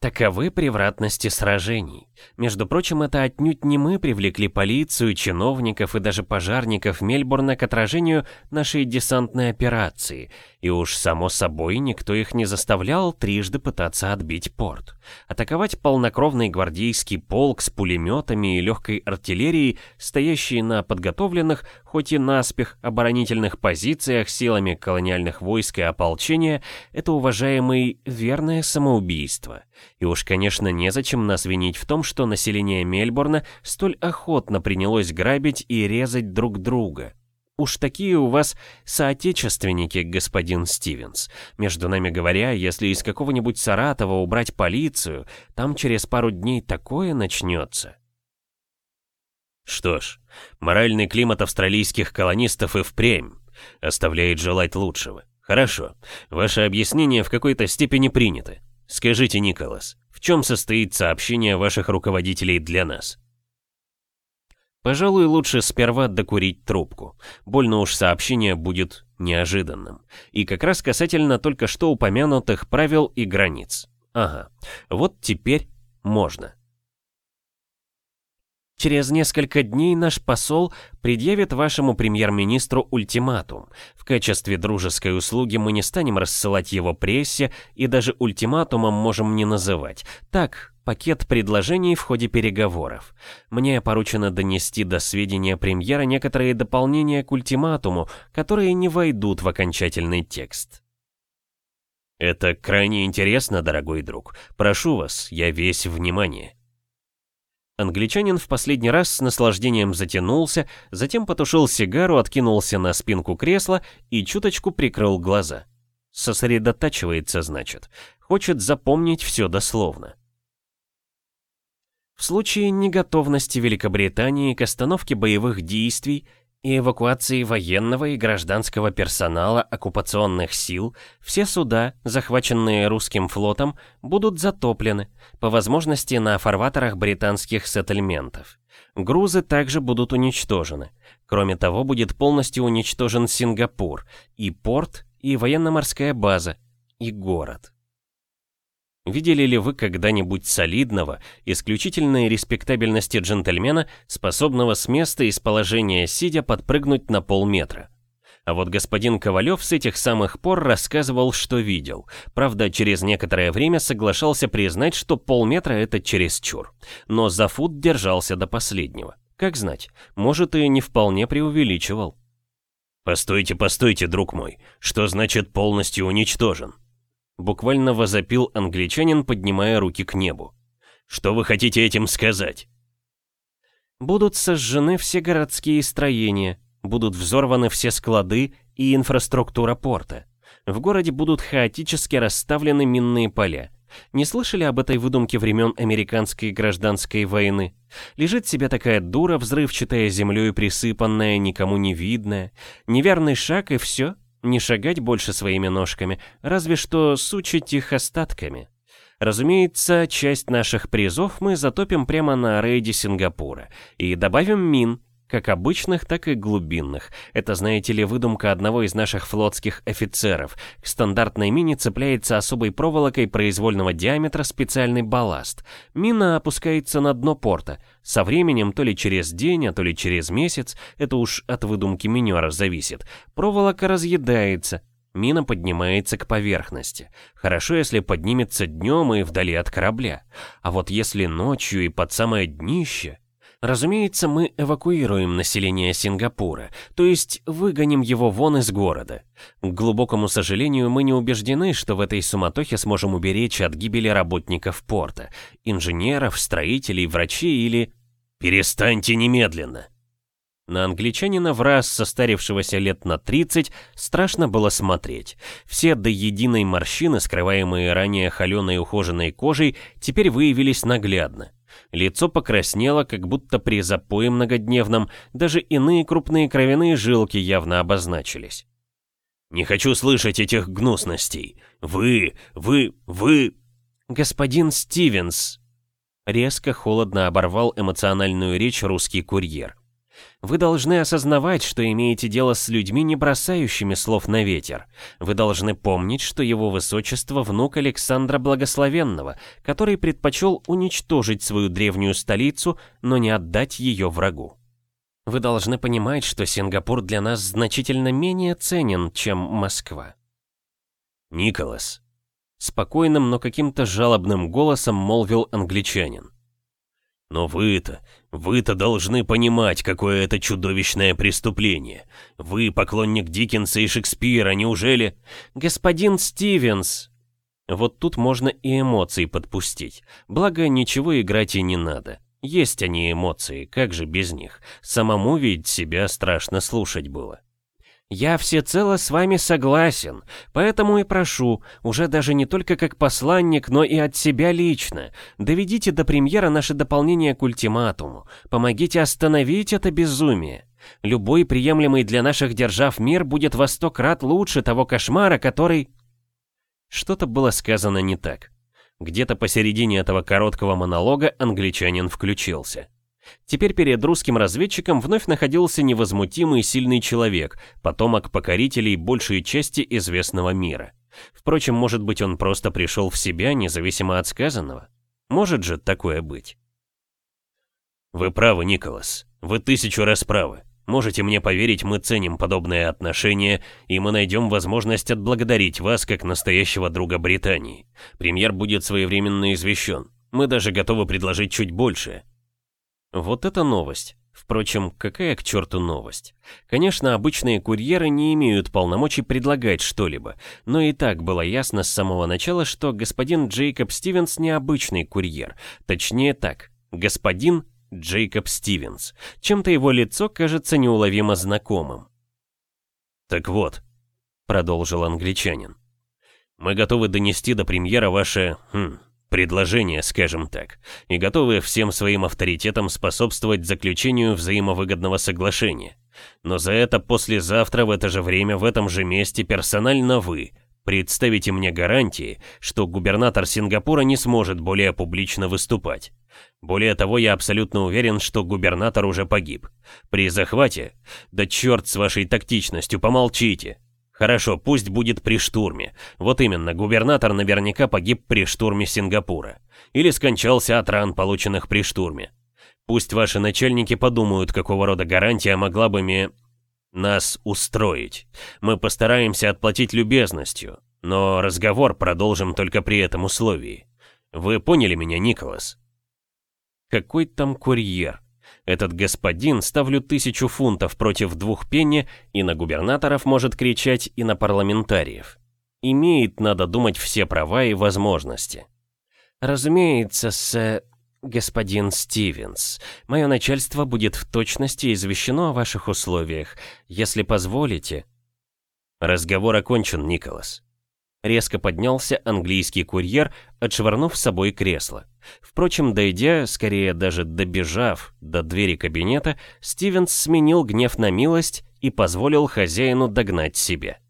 Таковы превратности сражений. Между прочим, это отнюдь не мы привлекли полицию, чиновников и даже пожарников Мельбурна к отражению нашей десантной операции, и уж само собой никто их не заставлял трижды пытаться отбить порт. Атаковать полнокровный гвардейский полк с пулеметами и легкой артиллерией, стоящий на подготовленных, хоть и наспех, оборонительных позициях силами колониальных войск и ополчения, это, уважаемый, верное самоубийство. И уж, конечно, незачем нас винить в том, что население Мельбурна столь охотно принялось грабить и резать друг друга. Уж такие у вас соотечественники, господин Стивенс. Между нами говоря, если из какого-нибудь Саратова убрать полицию, там через пару дней такое начнется. Что ж, моральный климат австралийских колонистов и впрямь оставляет желать лучшего. Хорошо, ваше объяснение в какой-то степени принято. Скажите, Николас, чем состоит сообщение ваших руководителей для нас? Пожалуй, лучше сперва докурить трубку. Больно уж сообщение будет неожиданным. И как раз касательно только что упомянутых правил и границ. Ага, вот теперь можно. Через несколько дней наш посол предъявит вашему премьер-министру ультиматум. В качестве дружеской услуги мы не станем рассылать его прессе и даже ультиматумом можем не называть. Так, пакет предложений в ходе переговоров. Мне поручено донести до сведения премьера некоторые дополнения к ультиматуму, которые не войдут в окончательный текст. Это крайне интересно, дорогой друг. Прошу вас, я весь внимание. Англичанин в последний раз с наслаждением затянулся, затем потушил сигару, откинулся на спинку кресла и чуточку прикрыл глаза. Сосредотачивается, значит. Хочет запомнить все дословно. В случае неготовности Великобритании к остановке боевых действий и эвакуации военного и гражданского персонала оккупационных сил, все суда, захваченные русским флотом, будут затоплены, по возможности на фарватерах британских сеттельментов. Грузы также будут уничтожены. Кроме того, будет полностью уничтожен Сингапур, и порт, и военно-морская база, и город. Видели ли вы когда-нибудь солидного, исключительной респектабельности джентльмена, способного с места и с положения сидя подпрыгнуть на полметра? А вот господин Ковалев с этих самых пор рассказывал, что видел. Правда, через некоторое время соглашался признать, что полметра это чересчур. Но за фут держался до последнего. Как знать, может и не вполне преувеличивал. «Постойте, постойте, друг мой, что значит полностью уничтожен?» Буквально возопил англичанин, поднимая руки к небу. «Что вы хотите этим сказать?» «Будут сожжены все городские строения, будут взорваны все склады и инфраструктура порта. В городе будут хаотически расставлены минные поля. Не слышали об этой выдумке времен американской гражданской войны? Лежит себе такая дура, взрывчатая землей присыпанная, никому не видная. Неверный шаг и все, не шагать больше своими ножками, разве что сучить их остатками. Разумеется, часть наших призов мы затопим прямо на рейде Сингапура и добавим мин, как обычных, так и глубинных. Это, знаете ли, выдумка одного из наших флотских офицеров. К стандартной мине цепляется особой проволокой произвольного диаметра специальный балласт. Мина опускается на дно порта. Со временем, то ли через день, а то ли через месяц, это уж от выдумки минера зависит, проволока разъедается, Мина поднимается к поверхности. Хорошо, если поднимется днем и вдали от корабля. А вот если ночью и под самое днище... Разумеется, мы эвакуируем население Сингапура, то есть выгоним его вон из города. К глубокому сожалению, мы не убеждены, что в этой суматохе сможем уберечь от гибели работников порта, инженеров, строителей, врачей или... «Перестаньте немедленно!» На англичанина в раз состарившегося лет на 30 страшно было смотреть. Все до единой морщины, скрываемые ранее холеной ухоженной кожей, теперь выявились наглядно. Лицо покраснело, как будто при запое многодневном, даже иные крупные кровяные жилки явно обозначились. «Не хочу слышать этих гнусностей. Вы, вы, вы...» «Господин Стивенс!» Резко, холодно оборвал эмоциональную речь русский курьер. Вы должны осознавать, что имеете дело с людьми, не бросающими слов на ветер. Вы должны помнить, что его высочество внук Александра Благословенного, который предпочел уничтожить свою древнюю столицу, но не отдать ее врагу. Вы должны понимать, что Сингапур для нас значительно менее ценен, чем Москва. Николас. Спокойным, но каким-то жалобным голосом молвил англичанин. Но вы-то, вы-то должны понимать, какое это чудовищное преступление. Вы поклонник Диккенса и Шекспира, неужели... Господин Стивенс! Вот тут можно и эмоции подпустить. Благо, ничего играть и не надо. Есть они эмоции, как же без них. Самому ведь себя страшно слушать было. Я всецело с вами согласен, поэтому и прошу, уже даже не только как посланник, но и от себя лично, доведите до премьера наше дополнение к ультиматуму, помогите остановить это безумие. Любой приемлемый для наших держав мир будет во сто крат лучше того кошмара, который... Что-то было сказано не так. Где-то посередине этого короткого монолога англичанин включился. Теперь перед русским разведчиком вновь находился невозмутимый сильный человек, потомок покорителей большей части известного мира. Впрочем, может быть он просто пришел в себя, независимо от сказанного? Может же такое быть? Вы правы, Николас. Вы тысячу раз правы. Можете мне поверить, мы ценим подобное отношение, и мы найдем возможность отблагодарить вас как настоящего друга Британии. Премьер будет своевременно извещен. Мы даже готовы предложить чуть больше. Вот это новость. Впрочем, какая к черту новость? Конечно, обычные курьеры не имеют полномочий предлагать что-либо, но и так было ясно с самого начала, что господин Джейкоб Стивенс не обычный курьер. Точнее так, господин Джейкоб Стивенс. Чем-то его лицо кажется неуловимо знакомым. «Так вот», — продолжил англичанин, — «мы готовы донести до премьера ваше, хм, предложение, скажем так, и готовы всем своим авторитетом способствовать заключению взаимовыгодного соглашения. Но за это послезавтра в это же время в этом же месте персонально вы представите мне гарантии, что губернатор Сингапура не сможет более публично выступать. Более того, я абсолютно уверен, что губернатор уже погиб. При захвате... Да черт с вашей тактичностью, помолчите. Хорошо, пусть будет при штурме. Вот именно, губернатор наверняка погиб при штурме Сингапура. Или скончался от ран, полученных при штурме. Пусть ваши начальники подумают, какого рода гарантия могла бы мне... нас устроить. Мы постараемся отплатить любезностью, но разговор продолжим только при этом условии. Вы поняли меня, Николас? Какой там курьер? Этот господин ставлю тысячу фунтов против двух пенни и на губернаторов может кричать, и на парламентариев. Имеет, надо думать, все права и возможности. Разумеется, с... господин Стивенс, мое начальство будет в точности извещено о ваших условиях, если позволите. Разговор окончен, Николас. Резко поднялся английский курьер, отшвырнув с собой кресло. Впрочем, дойдя, скорее даже добежав до двери кабинета, Стивенс сменил гнев на милость и позволил хозяину догнать себя.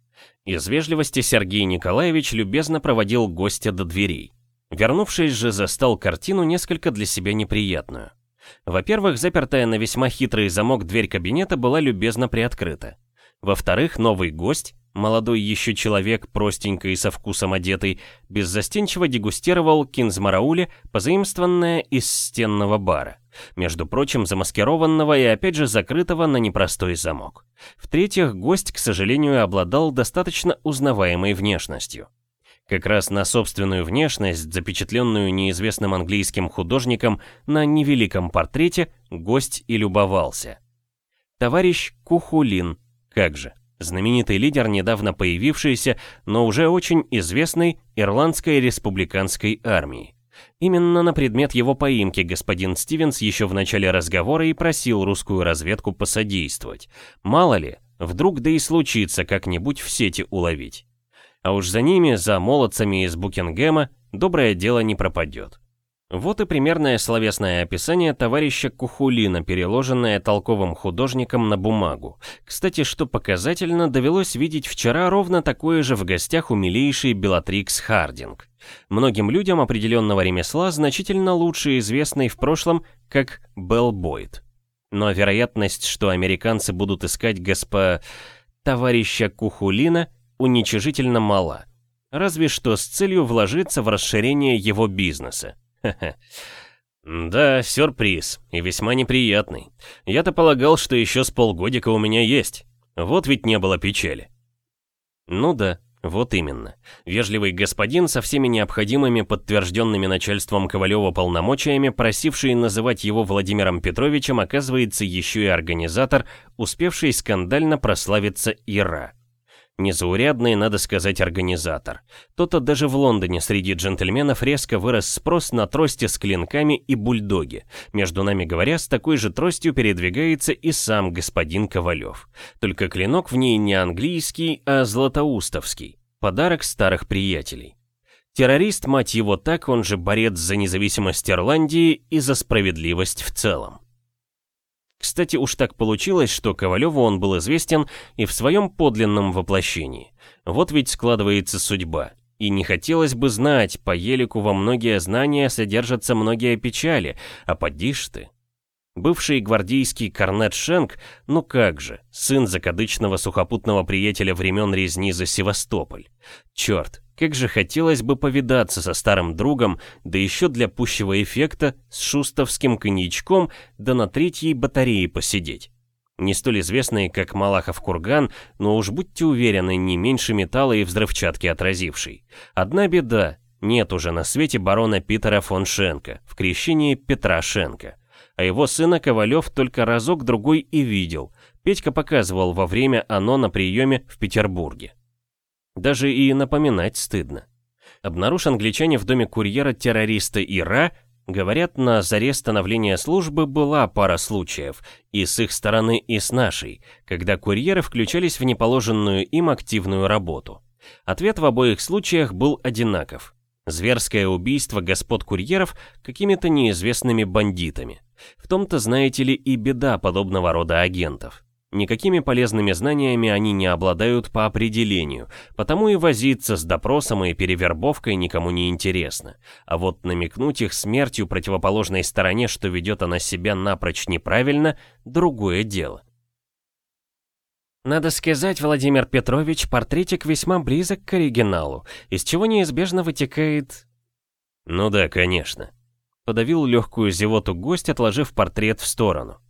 Из вежливости Сергей Николаевич любезно проводил гостя до дверей. Вернувшись же, застал картину несколько для себя неприятную. Во-первых, запертая на весьма хитрый замок дверь кабинета была любезно приоткрыта. Во-вторых, новый гость, Молодой еще человек, простенько и со вкусом одетый, беззастенчиво дегустировал кинзмараули, позаимствованное из стенного бара. Между прочим, замаскированного и опять же закрытого на непростой замок. В-третьих, гость, к сожалению, обладал достаточно узнаваемой внешностью. Как раз на собственную внешность, запечатленную неизвестным английским художником на невеликом портрете, гость и любовался. Товарищ Кухулин, как же знаменитый лидер недавно появившейся, но уже очень известной Ирландской республиканской армии. Именно на предмет его поимки господин Стивенс еще в начале разговора и просил русскую разведку посодействовать. Мало ли, вдруг да и случится как-нибудь в сети уловить. А уж за ними, за молодцами из Букингема, доброе дело не пропадет. Вот и примерное словесное описание товарища Кухулина, переложенное толковым художником на бумагу. Кстати, что показательно, довелось видеть вчера ровно такое же в гостях у милейшей Белатрикс Хардинг. Многим людям определенного ремесла значительно лучше известный в прошлом как Белл Бойд. Но вероятность, что американцы будут искать госпо... товарища Кухулина, уничижительно мала. Разве что с целью вложиться в расширение его бизнеса. Да, сюрприз, и весьма неприятный. Я-то полагал, что еще с полгодика у меня есть. Вот ведь не было печали. Ну да, вот именно. Вежливый господин со всеми необходимыми подтвержденными начальством Ковалева полномочиями, просивший называть его Владимиром Петровичем, оказывается еще и организатор, успевший скандально прославиться Ира. Незаурядный, надо сказать, организатор. То-то даже в Лондоне среди джентльменов резко вырос спрос на трости с клинками и бульдоги. Между нами говоря, с такой же тростью передвигается и сам господин Ковалев. Только клинок в ней не английский, а златоустовский. Подарок старых приятелей. Террорист, мать его так, он же борец за независимость Ирландии и за справедливость в целом. Кстати, уж так получилось, что Ковалеву он был известен и в своем подлинном воплощении. Вот ведь складывается судьба. И не хотелось бы знать, по елику во многие знания содержатся многие печали, а подишь ты. Бывший гвардейский корнет Шенк, ну как же, сын закадычного сухопутного приятеля времен резни за Севастополь. Черт, как же хотелось бы повидаться со старым другом, да еще для пущего эффекта, с шустовским коньячком, да на третьей батарее посидеть. Не столь известный, как Малахов курган, но уж будьте уверены, не меньше металла и взрывчатки отразивший. Одна беда, нет уже на свете барона Питера фон Шенка, в крещении Петра Шенка а его сына Ковалев только разок-другой и видел. Петька показывал во время оно на приеме в Петербурге. Даже и напоминать стыдно. Обнаружь англичане в доме курьера-террориста Ира, говорят, на заре становления службы была пара случаев, и с их стороны, и с нашей, когда курьеры включались в неположенную им активную работу. Ответ в обоих случаях был одинаков. Зверское убийство господ-курьеров какими-то неизвестными бандитами. В том-то, знаете ли, и беда подобного рода агентов. Никакими полезными знаниями они не обладают по определению, потому и возиться с допросом и перевербовкой никому не интересно. А вот намекнуть их смертью противоположной стороне, что ведет она себя напрочь неправильно, другое дело. Надо сказать, Владимир Петрович, портретик весьма близок к оригиналу, из чего неизбежно вытекает... Ну да, конечно. Подавил легкую зевоту гость, отложив портрет в сторону.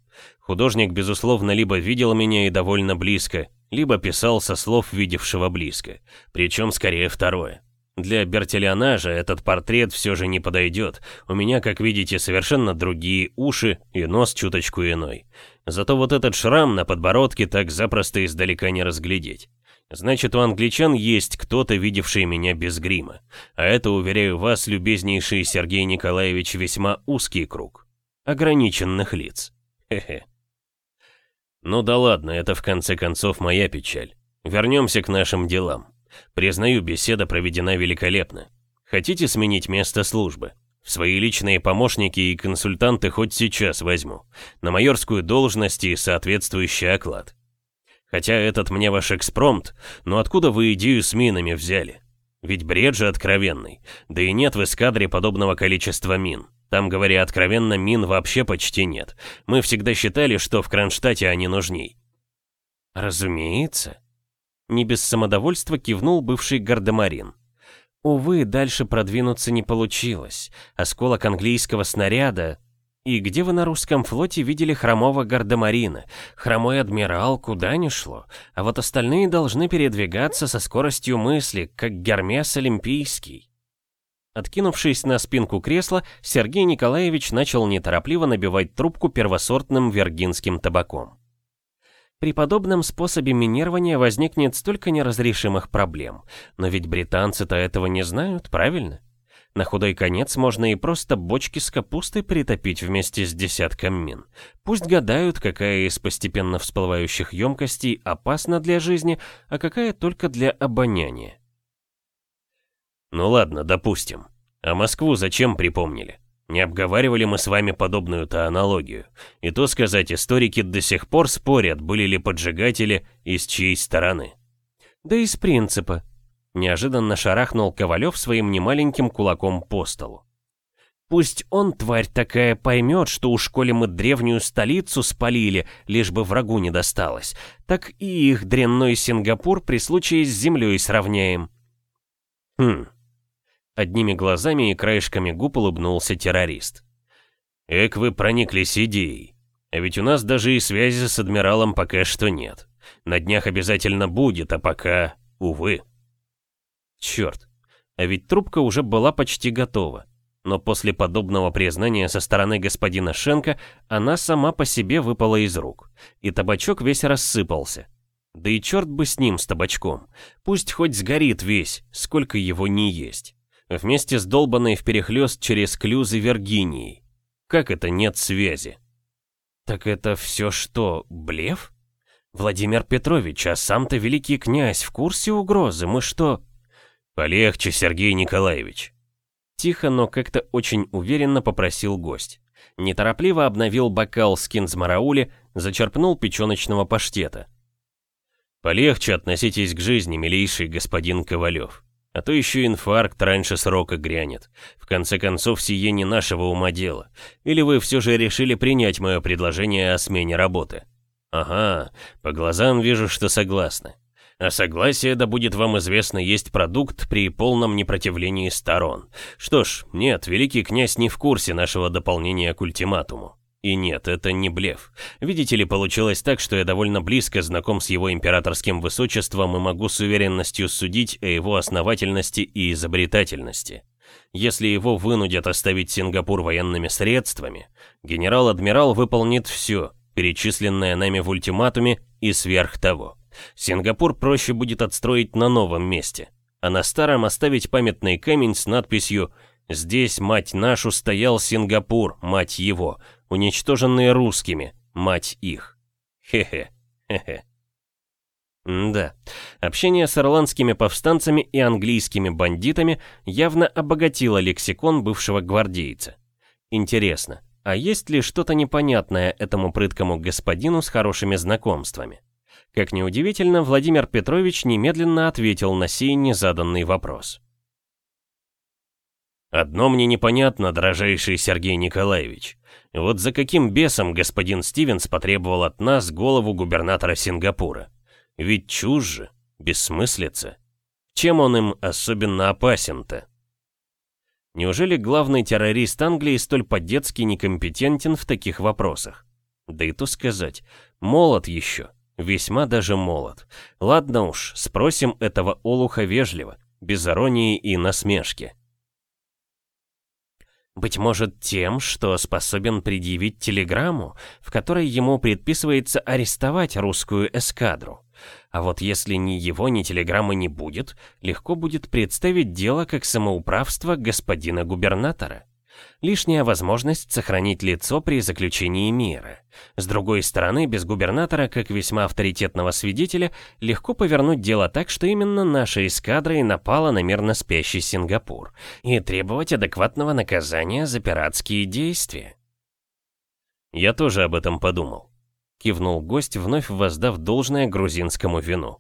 Художник, безусловно, либо видел меня и довольно близко, либо писал со слов видевшего близко. Причем скорее второе. Для Бертелиана же этот портрет все же не подойдет. У меня, как видите, совершенно другие уши и нос чуточку иной. Зато вот этот шрам на подбородке так запросто издалека не разглядеть. Значит, у англичан есть кто-то, видевший меня без грима. А это, уверяю вас, любезнейший Сергей Николаевич, весьма узкий круг. Ограниченных лиц. Хе-хе. Ну да ладно, это в конце концов моя печаль. Вернемся к нашим делам. Признаю, беседа проведена великолепно. Хотите сменить место службы? В свои личные помощники и консультанты хоть сейчас возьму. На майорскую должность и соответствующий оклад. Хотя этот мне ваш экспромт, но откуда вы идею с минами взяли? Ведь бред же откровенный. Да и нет в эскадре подобного количества мин. Там, говоря откровенно, мин вообще почти нет. Мы всегда считали, что в Кронштадте они нужней. Разумеется. Не без самодовольства кивнул бывший гардемарин. Увы, дальше продвинуться не получилось. Осколок английского снаряда... И где вы на русском флоте видели хромого гардемарина? Хромой адмирал куда ни шло. А вот остальные должны передвигаться со скоростью мысли, как Гермес Олимпийский. Откинувшись на спинку кресла, Сергей Николаевич начал неторопливо набивать трубку первосортным вергинским табаком. При подобном способе минирования возникнет столько неразрешимых проблем. Но ведь британцы-то этого не знают, правильно? На худой конец можно и просто бочки с капустой притопить вместе с десятком мин. Пусть гадают, какая из постепенно всплывающих емкостей опасна для жизни, а какая только для обоняния. Ну ладно, допустим. А Москву зачем припомнили? Не обговаривали мы с вами подобную-то аналогию. И то сказать, историки до сих пор спорят, были ли поджигатели и с чьей стороны. Да из принципа. Неожиданно шарахнул Ковалев своим немаленьким кулаком по столу. Пусть он, тварь такая, поймет, что у школе мы древнюю столицу спалили, лишь бы врагу не досталось, так и их дрянной Сингапур при случае с землей сравняем. Хм, Одними глазами и краешками губ улыбнулся террорист. «Эк, вы прониклись идеей. А ведь у нас даже и связи с адмиралом пока что нет. На днях обязательно будет, а пока, увы». Черт, а ведь трубка уже была почти готова. Но после подобного признания со стороны господина Шенка она сама по себе выпала из рук, и табачок весь рассыпался. Да и черт бы с ним, с табачком. Пусть хоть сгорит весь, сколько его не есть вместе с долбанной вперехлёст через клюзы Виргинии. Как это нет связи? Так это все что, блеф? Владимир Петрович, а сам-то великий князь в курсе угрозы, мы что? Полегче, Сергей Николаевич. Тихо, но как-то очень уверенно попросил гость. Неторопливо обновил бокал с кинзмараули, зачерпнул печеночного паштета. Полегче относитесь к жизни, милейший господин Ковалев. А то еще инфаркт раньше срока грянет. В конце концов, сие не нашего ума дело. Или вы все же решили принять мое предложение о смене работы? Ага, по глазам вижу, что согласны. А согласие, да будет вам известно, есть продукт при полном непротивлении сторон. Что ж, нет, великий князь не в курсе нашего дополнения к ультиматуму. И нет, это не блеф. Видите ли, получилось так, что я довольно близко знаком с его императорским высочеством и могу с уверенностью судить о его основательности и изобретательности. Если его вынудят оставить Сингапур военными средствами, генерал-адмирал выполнит все, перечисленное нами в ультиматуме и сверх того. Сингапур проще будет отстроить на новом месте, а на старом оставить памятный камень с надписью «Здесь, мать нашу, стоял Сингапур, мать его», уничтоженные русскими, мать их. Хе-хе, хе-хе. да, общение с ирландскими повстанцами и английскими бандитами явно обогатило лексикон бывшего гвардейца. Интересно, а есть ли что-то непонятное этому прыткому господину с хорошими знакомствами? Как ни удивительно, Владимир Петрович немедленно ответил на сей незаданный вопрос. «Одно мне непонятно, дорожайший Сергей Николаевич. Вот за каким бесом господин Стивенс потребовал от нас голову губернатора Сингапура? Ведь чушь же, бессмыслица. Чем он им особенно опасен-то? Неужели главный террорист Англии столь по-детски некомпетентен в таких вопросах? Да и то сказать, молод еще, весьма даже молод. Ладно уж, спросим этого олуха вежливо, без иронии и насмешки. Быть может тем, что способен предъявить телеграмму, в которой ему предписывается арестовать русскую эскадру. А вот если ни его, ни телеграммы не будет, легко будет представить дело как самоуправство господина губернатора. Лишняя возможность сохранить лицо при заключении мира. С другой стороны, без губернатора, как весьма авторитетного свидетеля, легко повернуть дело так, что именно наша эскадра и напала на мирно спящий Сингапур, и требовать адекватного наказания за пиратские действия. Я тоже об этом подумал. Кивнул гость, вновь воздав должное грузинскому вину.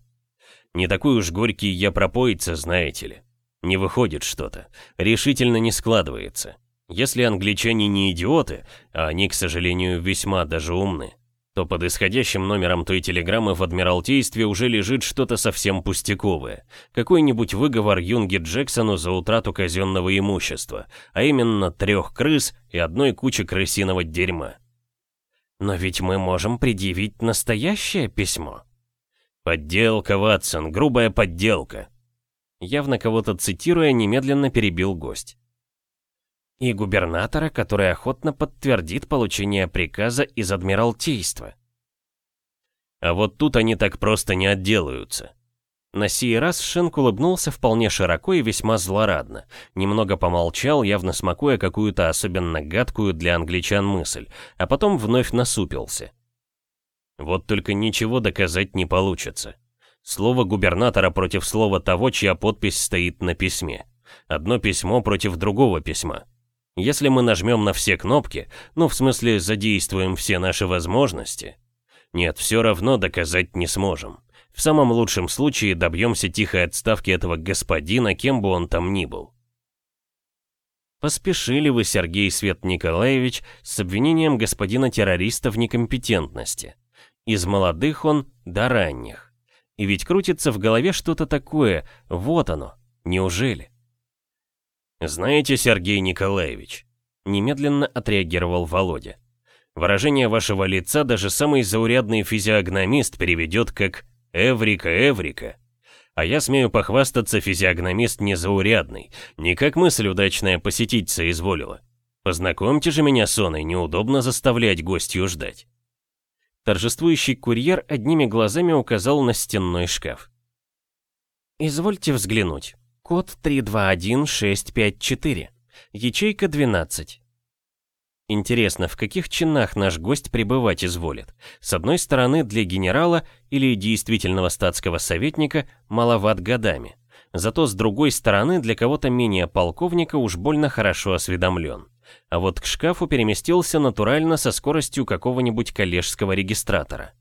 Не такой уж горький я пропоица, знаете ли. Не выходит что-то. Решительно не складывается. Если англичане не идиоты, а они, к сожалению, весьма даже умны, то под исходящим номером той телеграммы в Адмиралтействе уже лежит что-то совсем пустяковое. Какой-нибудь выговор Юнге Джексону за утрату казенного имущества, а именно трех крыс и одной кучи крысиного дерьма. Но ведь мы можем предъявить настоящее письмо. Подделка, Ватсон, грубая подделка. Явно кого-то цитируя, немедленно перебил гость и губернатора, который охотно подтвердит получение приказа из Адмиралтейства. А вот тут они так просто не отделаются. На сей раз Шенк улыбнулся вполне широко и весьма злорадно, немного помолчал, явно смакуя какую-то особенно гадкую для англичан мысль, а потом вновь насупился. Вот только ничего доказать не получится. Слово губернатора против слова того, чья подпись стоит на письме. Одно письмо против другого письма. Если мы нажмем на все кнопки, ну в смысле задействуем все наши возможности, нет, все равно доказать не сможем. В самом лучшем случае добьемся тихой отставки этого господина, кем бы он там ни был. Поспешили вы, Сергей Свет Николаевич, с обвинением господина террориста в некомпетентности. Из молодых он до ранних. И ведь крутится в голове что-то такое, вот оно, неужели? «Знаете, Сергей Николаевич», — немедленно отреагировал Володя, «выражение вашего лица даже самый заурядный физиогномист переведет как «Эврика, Эврика». А я смею похвастаться, физиогномист незаурядный, не как мысль удачная посетить соизволила. Познакомьте же меня с Оной, неудобно заставлять гостью ждать». Торжествующий курьер одними глазами указал на стенной шкаф. «Извольте взглянуть». Код 321654. Ячейка 12. Интересно, в каких чинах наш гость пребывать изволит? С одной стороны, для генерала или действительного статского советника маловат годами. Зато с другой стороны, для кого-то менее полковника уж больно хорошо осведомлен. А вот к шкафу переместился натурально со скоростью какого-нибудь коллежского регистратора.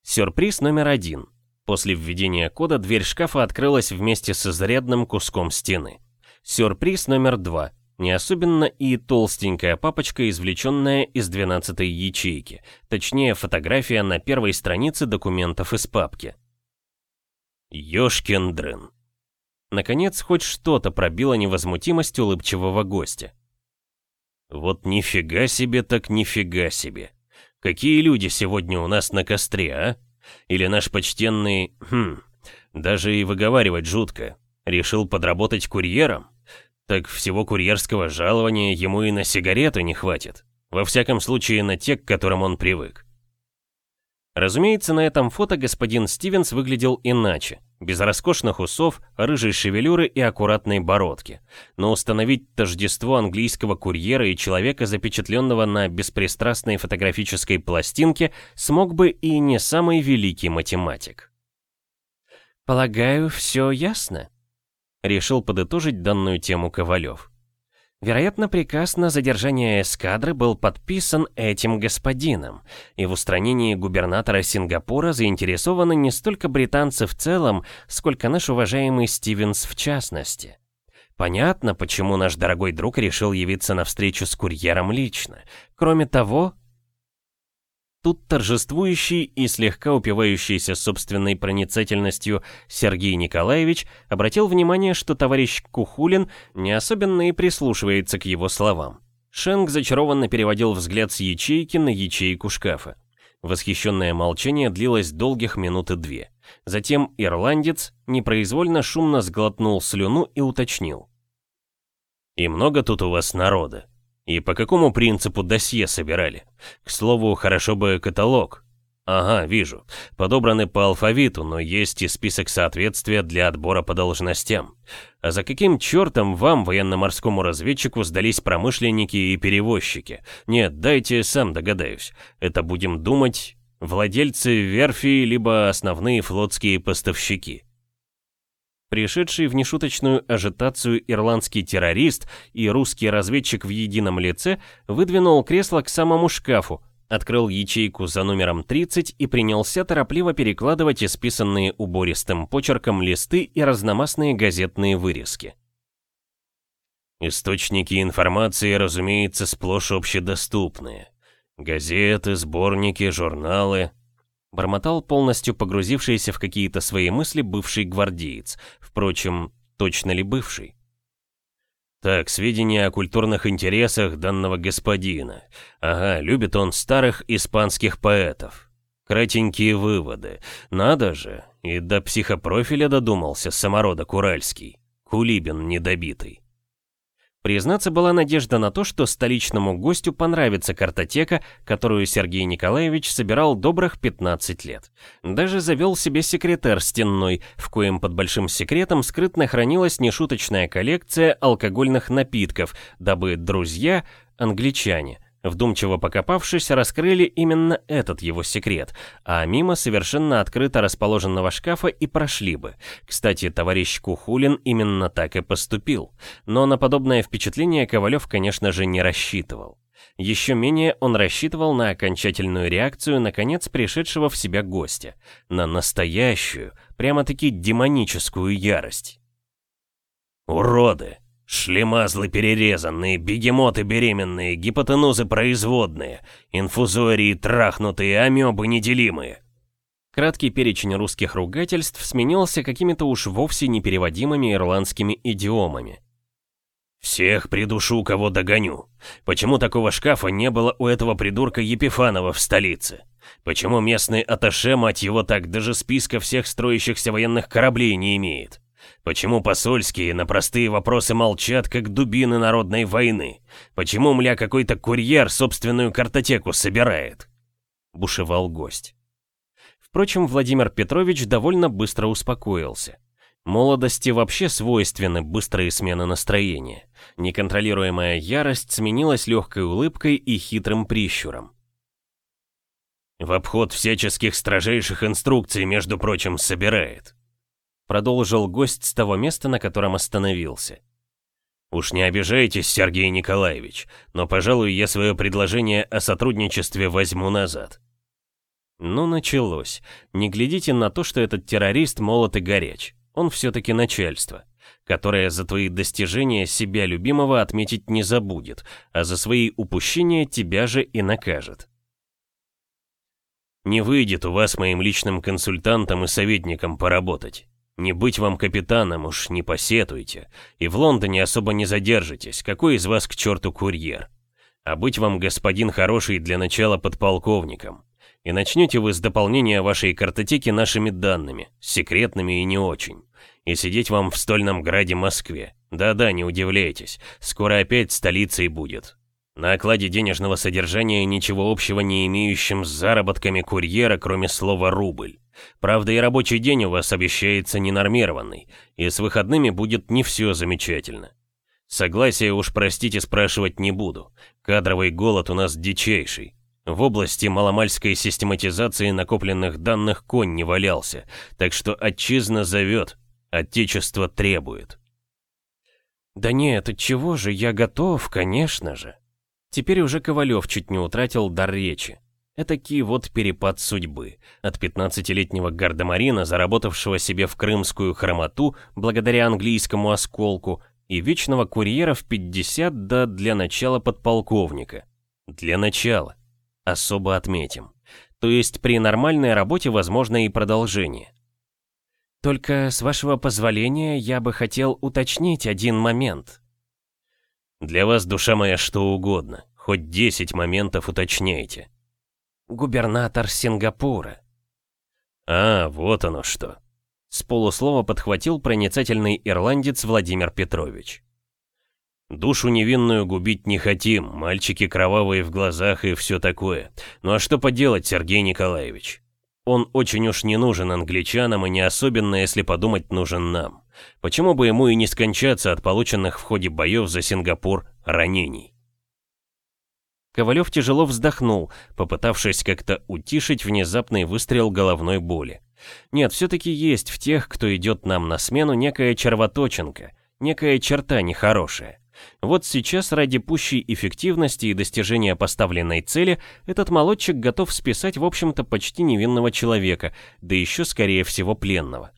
Сюрприз номер один – После введения кода дверь шкафа открылась вместе с изрядным куском стены. Сюрприз номер два. Не особенно и толстенькая папочка, извлеченная из 12-й ячейки, точнее фотография на первой странице документов из папки. Ёшкин дрын. Наконец, хоть что-то пробило невозмутимость улыбчивого гостя. Вот нифига себе так нифига себе. Какие люди сегодня у нас на костре, а? Или наш почтенный... Хм... Даже и выговаривать жутко. Решил подработать курьером? Так всего курьерского жалования ему и на сигареты не хватит. Во всяком случае, на те, к которым он привык. Разумеется, на этом фото господин Стивенс выглядел иначе, без роскошных усов, рыжей шевелюры и аккуратной бородки. Но установить тождество английского курьера и человека, запечатленного на беспристрастной фотографической пластинке, смог бы и не самый великий математик. «Полагаю, все ясно?» Решил подытожить данную тему Ковалев. Вероятно, приказ на задержание эскадры был подписан этим господином, и в устранении губернатора Сингапура заинтересованы не столько британцы в целом, сколько наш уважаемый Стивенс в частности. Понятно, почему наш дорогой друг решил явиться на встречу с курьером лично. Кроме того, Тут торжествующий и слегка упивающийся собственной проницательностью Сергей Николаевич обратил внимание, что товарищ Кухулин не особенно и прислушивается к его словам. Шенк зачарованно переводил взгляд с ячейки на ячейку шкафа. Восхищенное молчание длилось долгих минуты две. Затем ирландец непроизвольно шумно сглотнул слюну и уточнил. «И много тут у вас народа?» И по какому принципу досье собирали? К слову, хорошо бы каталог. Ага, вижу. Подобраны по алфавиту, но есть и список соответствия для отбора по должностям. А за каким чертом вам, военно-морскому разведчику, сдались промышленники и перевозчики? Нет, дайте сам догадаюсь. Это будем думать владельцы верфи, либо основные флотские поставщики. Пришедший в нешуточную ажитацию ирландский террорист и русский разведчик в едином лице выдвинул кресло к самому шкафу, открыл ячейку за номером 30 и принялся торопливо перекладывать исписанные убористым почерком листы и разномастные газетные вырезки. Источники информации, разумеется, сплошь общедоступные. Газеты, сборники, журналы, Бормотал полностью погрузившийся в какие-то свои мысли бывший гвардеец. Впрочем, точно ли бывший? Так, сведения о культурных интересах данного господина. Ага, любит он старых испанских поэтов. Кратенькие выводы. Надо же, и до психопрофиля додумался самородок уральский. Кулибин недобитый. Признаться, была надежда на то, что столичному гостю понравится картотека, которую Сергей Николаевич собирал добрых 15 лет. Даже завел себе секретер стенной, в коем под большим секретом скрытно хранилась нешуточная коллекция алкогольных напитков, дабы друзья, англичане, Вдумчиво покопавшись, раскрыли именно этот его секрет, а мимо совершенно открыто расположенного шкафа и прошли бы. Кстати, товарищ Кухулин именно так и поступил. Но на подобное впечатление Ковалев, конечно же, не рассчитывал. Еще менее он рассчитывал на окончательную реакцию наконец пришедшего в себя гостя. На настоящую, прямо-таки демоническую ярость. «Уроды!» Шлемазлы перерезанные, бегемоты беременные, гипотенузы производные, инфузории трахнутые, амебы неделимые. Краткий перечень русских ругательств сменился какими-то уж вовсе непереводимыми ирландскими идиомами. «Всех придушу, кого догоню. Почему такого шкафа не было у этого придурка Епифанова в столице? Почему местный аташе, мать его так, даже списка всех строящихся военных кораблей не имеет? Почему посольские на простые вопросы молчат, как дубины народной войны? Почему, мля, какой-то курьер собственную картотеку собирает?» Бушевал гость. Впрочем, Владимир Петрович довольно быстро успокоился. Молодости вообще свойственны быстрые смены настроения. Неконтролируемая ярость сменилась легкой улыбкой и хитрым прищуром. В обход всяческих строжайших инструкций, между прочим, собирает. Продолжил гость с того места, на котором остановился. «Уж не обижайтесь, Сергей Николаевич, но, пожалуй, я свое предложение о сотрудничестве возьму назад». Ну, началось. Не глядите на то, что этот террорист молод и горяч. Он все-таки начальство, которое за твои достижения себя любимого отметить не забудет, а за свои упущения тебя же и накажет. Не выйдет у вас моим личным консультантом и советником поработать. Не быть вам капитаном уж не посетуйте, и в Лондоне особо не задержитесь, какой из вас к черту курьер. А быть вам господин хороший для начала подполковником. И начнете вы с дополнения вашей картотеки нашими данными, секретными и не очень. И сидеть вам в стольном граде Москве. Да-да, не удивляйтесь, скоро опять столицей будет. На окладе денежного содержания ничего общего не имеющим с заработками курьера, кроме слова «рубль». Правда, и рабочий день у вас обещается ненормированный, и с выходными будет не все замечательно. Согласия уж, простите, спрашивать не буду. Кадровый голод у нас дичайший. В области маломальской систематизации накопленных данных конь не валялся, так что отчизна зовет, отечество требует. Да нет, от чего же, я готов, конечно же. Теперь уже Ковалев чуть не утратил дар речи. Этакий вот перепад судьбы. От 15-летнего гардемарина, заработавшего себе в крымскую хромоту благодаря английскому осколку, и вечного курьера в 50 до для начала подполковника. Для начала. Особо отметим. То есть при нормальной работе возможно и продолжение. Только, с вашего позволения, я бы хотел уточнить один момент. Для вас, душа моя, что угодно. Хоть 10 моментов уточняйте губернатор Сингапура. А, вот оно что. С полуслова подхватил проницательный ирландец Владимир Петрович. Душу невинную губить не хотим, мальчики кровавые в глазах и все такое. Ну а что поделать, Сергей Николаевич? Он очень уж не нужен англичанам и не особенно, если подумать, нужен нам. Почему бы ему и не скончаться от полученных в ходе боев за Сингапур ранений? Ковалев тяжело вздохнул, попытавшись как-то утишить внезапный выстрел головной боли. Нет, все-таки есть в тех, кто идет нам на смену, некая червоточинка, некая черта нехорошая. Вот сейчас ради пущей эффективности и достижения поставленной цели этот молодчик готов списать, в общем-то, почти невинного человека, да еще, скорее всего, пленного.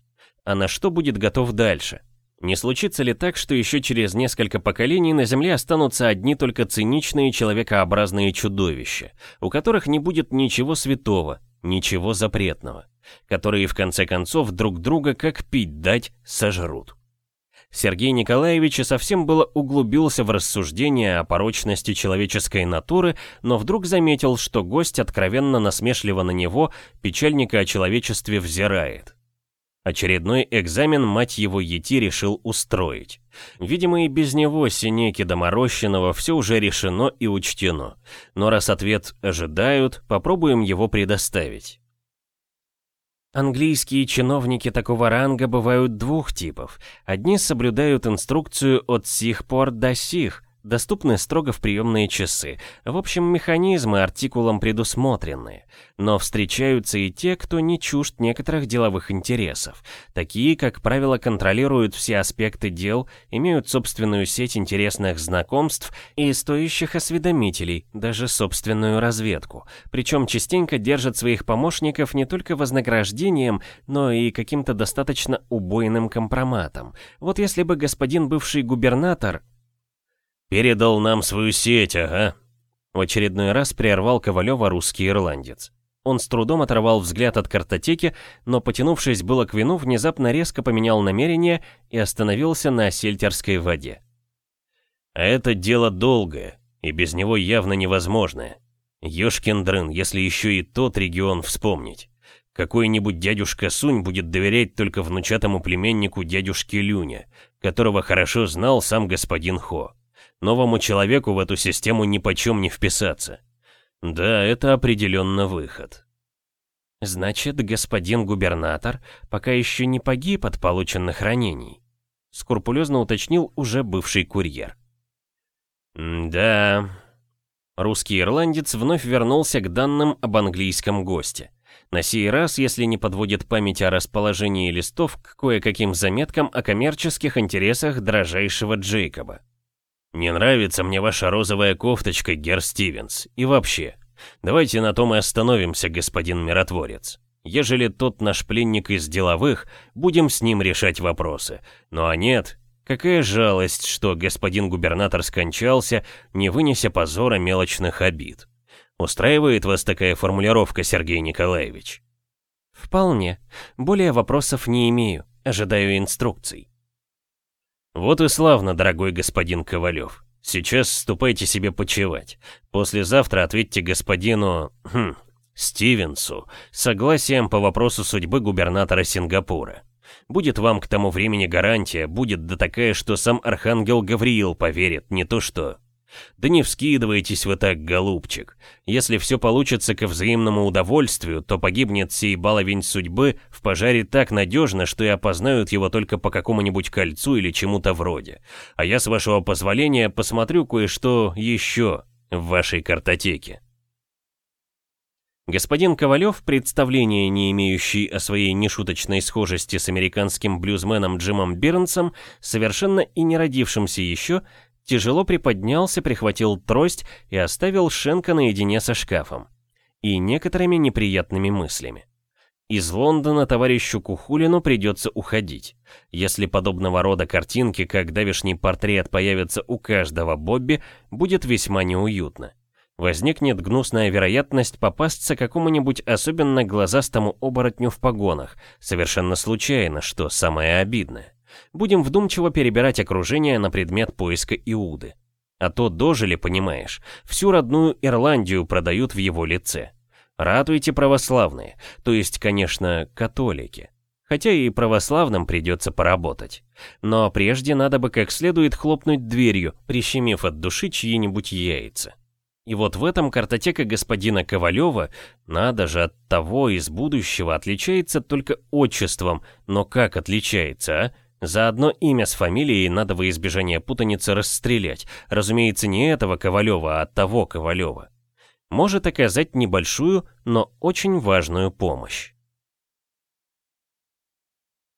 А на что будет готов дальше? Не случится ли так, что еще через несколько поколений на Земле останутся одни только циничные человекообразные чудовища, у которых не будет ничего святого, ничего запретного, которые в конце концов друг друга как пить дать сожрут? Сергей Николаевич совсем было углубился в рассуждение о порочности человеческой натуры, но вдруг заметил, что гость откровенно насмешливо на него, печальника о человечестве взирает. Очередной экзамен, мать его, Ети решил устроить. Видимо, и без него, Синеки Доморощенного, все уже решено и учтено. Но раз ответ ожидают, попробуем его предоставить. Английские чиновники такого ранга бывают двух типов. Одни соблюдают инструкцию от сих пор до сих, Доступны строго в приемные часы. В общем, механизмы артикулом предусмотрены. Но встречаются и те, кто не чужд некоторых деловых интересов. Такие, как правило, контролируют все аспекты дел, имеют собственную сеть интересных знакомств и стоящих осведомителей, даже собственную разведку. Причем частенько держат своих помощников не только вознаграждением, но и каким-то достаточно убойным компроматом. Вот если бы господин бывший губернатор «Передал нам свою сеть, ага», в очередной раз прервал Ковалева русский ирландец. Он с трудом оторвал взгляд от картотеки, но, потянувшись было к вину, внезапно резко поменял намерение и остановился на сельтерской воде. «А это дело долгое, и без него явно невозможное. Ёшкин дрын, если еще и тот регион вспомнить. Какой-нибудь дядюшка Сунь будет доверять только внучатому племеннику дядюшки Люня, которого хорошо знал сам господин Хо. Новому человеку в эту систему ни почем не вписаться. Да, это определенно выход. Значит, господин губернатор пока еще не погиб от полученных ранений, скрупулезно уточнил уже бывший курьер. да. Русский ирландец вновь вернулся к данным об английском госте. На сей раз, если не подводит память о расположении листов к кое-каким заметкам о коммерческих интересах дрожайшего Джейкоба. «Не нравится мне ваша розовая кофточка, Гер Стивенс. И вообще, давайте на том и остановимся, господин миротворец. Ежели тот наш пленник из деловых, будем с ним решать вопросы. Ну а нет, какая жалость, что господин губернатор скончался, не вынеся позора мелочных обид. Устраивает вас такая формулировка, Сергей Николаевич?» «Вполне. Более вопросов не имею. Ожидаю инструкций». Вот и славно, дорогой господин Ковалев. Сейчас ступайте себе почевать. Послезавтра ответьте господину... Хм, Стивенсу согласием по вопросу судьбы губернатора Сингапура. Будет вам к тому времени гарантия, будет да такая, что сам архангел Гавриил поверит, не то что... Да не вскидывайтесь вы так, голубчик. Если все получится ко взаимному удовольствию, то погибнет сей баловень судьбы в пожаре так надежно, что и опознают его только по какому-нибудь кольцу или чему-то вроде. А я, с вашего позволения, посмотрю кое-что еще в вашей картотеке. Господин Ковалев, представление не имеющий о своей нешуточной схожести с американским блюзменом Джимом Бирнсом, совершенно и не родившимся еще, тяжело приподнялся, прихватил трость и оставил Шенка наедине со шкафом. И некоторыми неприятными мыслями. Из Лондона товарищу Кухулину придется уходить. Если подобного рода картинки, как давишний портрет, появятся у каждого Бобби, будет весьма неуютно возникнет гнусная вероятность попасться какому-нибудь особенно глазастому оборотню в погонах, совершенно случайно, что самое обидное. Будем вдумчиво перебирать окружение на предмет поиска Иуды. А то дожили, понимаешь, всю родную Ирландию продают в его лице. Ратуйте православные, то есть, конечно, католики. Хотя и православным придется поработать. Но прежде надо бы как следует хлопнуть дверью, прищемив от души чьи-нибудь яйца. И вот в этом картотека господина Ковалева, надо же, от того из будущего отличается только отчеством, но как отличается, а? За одно имя с фамилией надо во избежание путаницы расстрелять. Разумеется, не этого Ковалева, а того Ковалева. Может оказать небольшую, но очень важную помощь.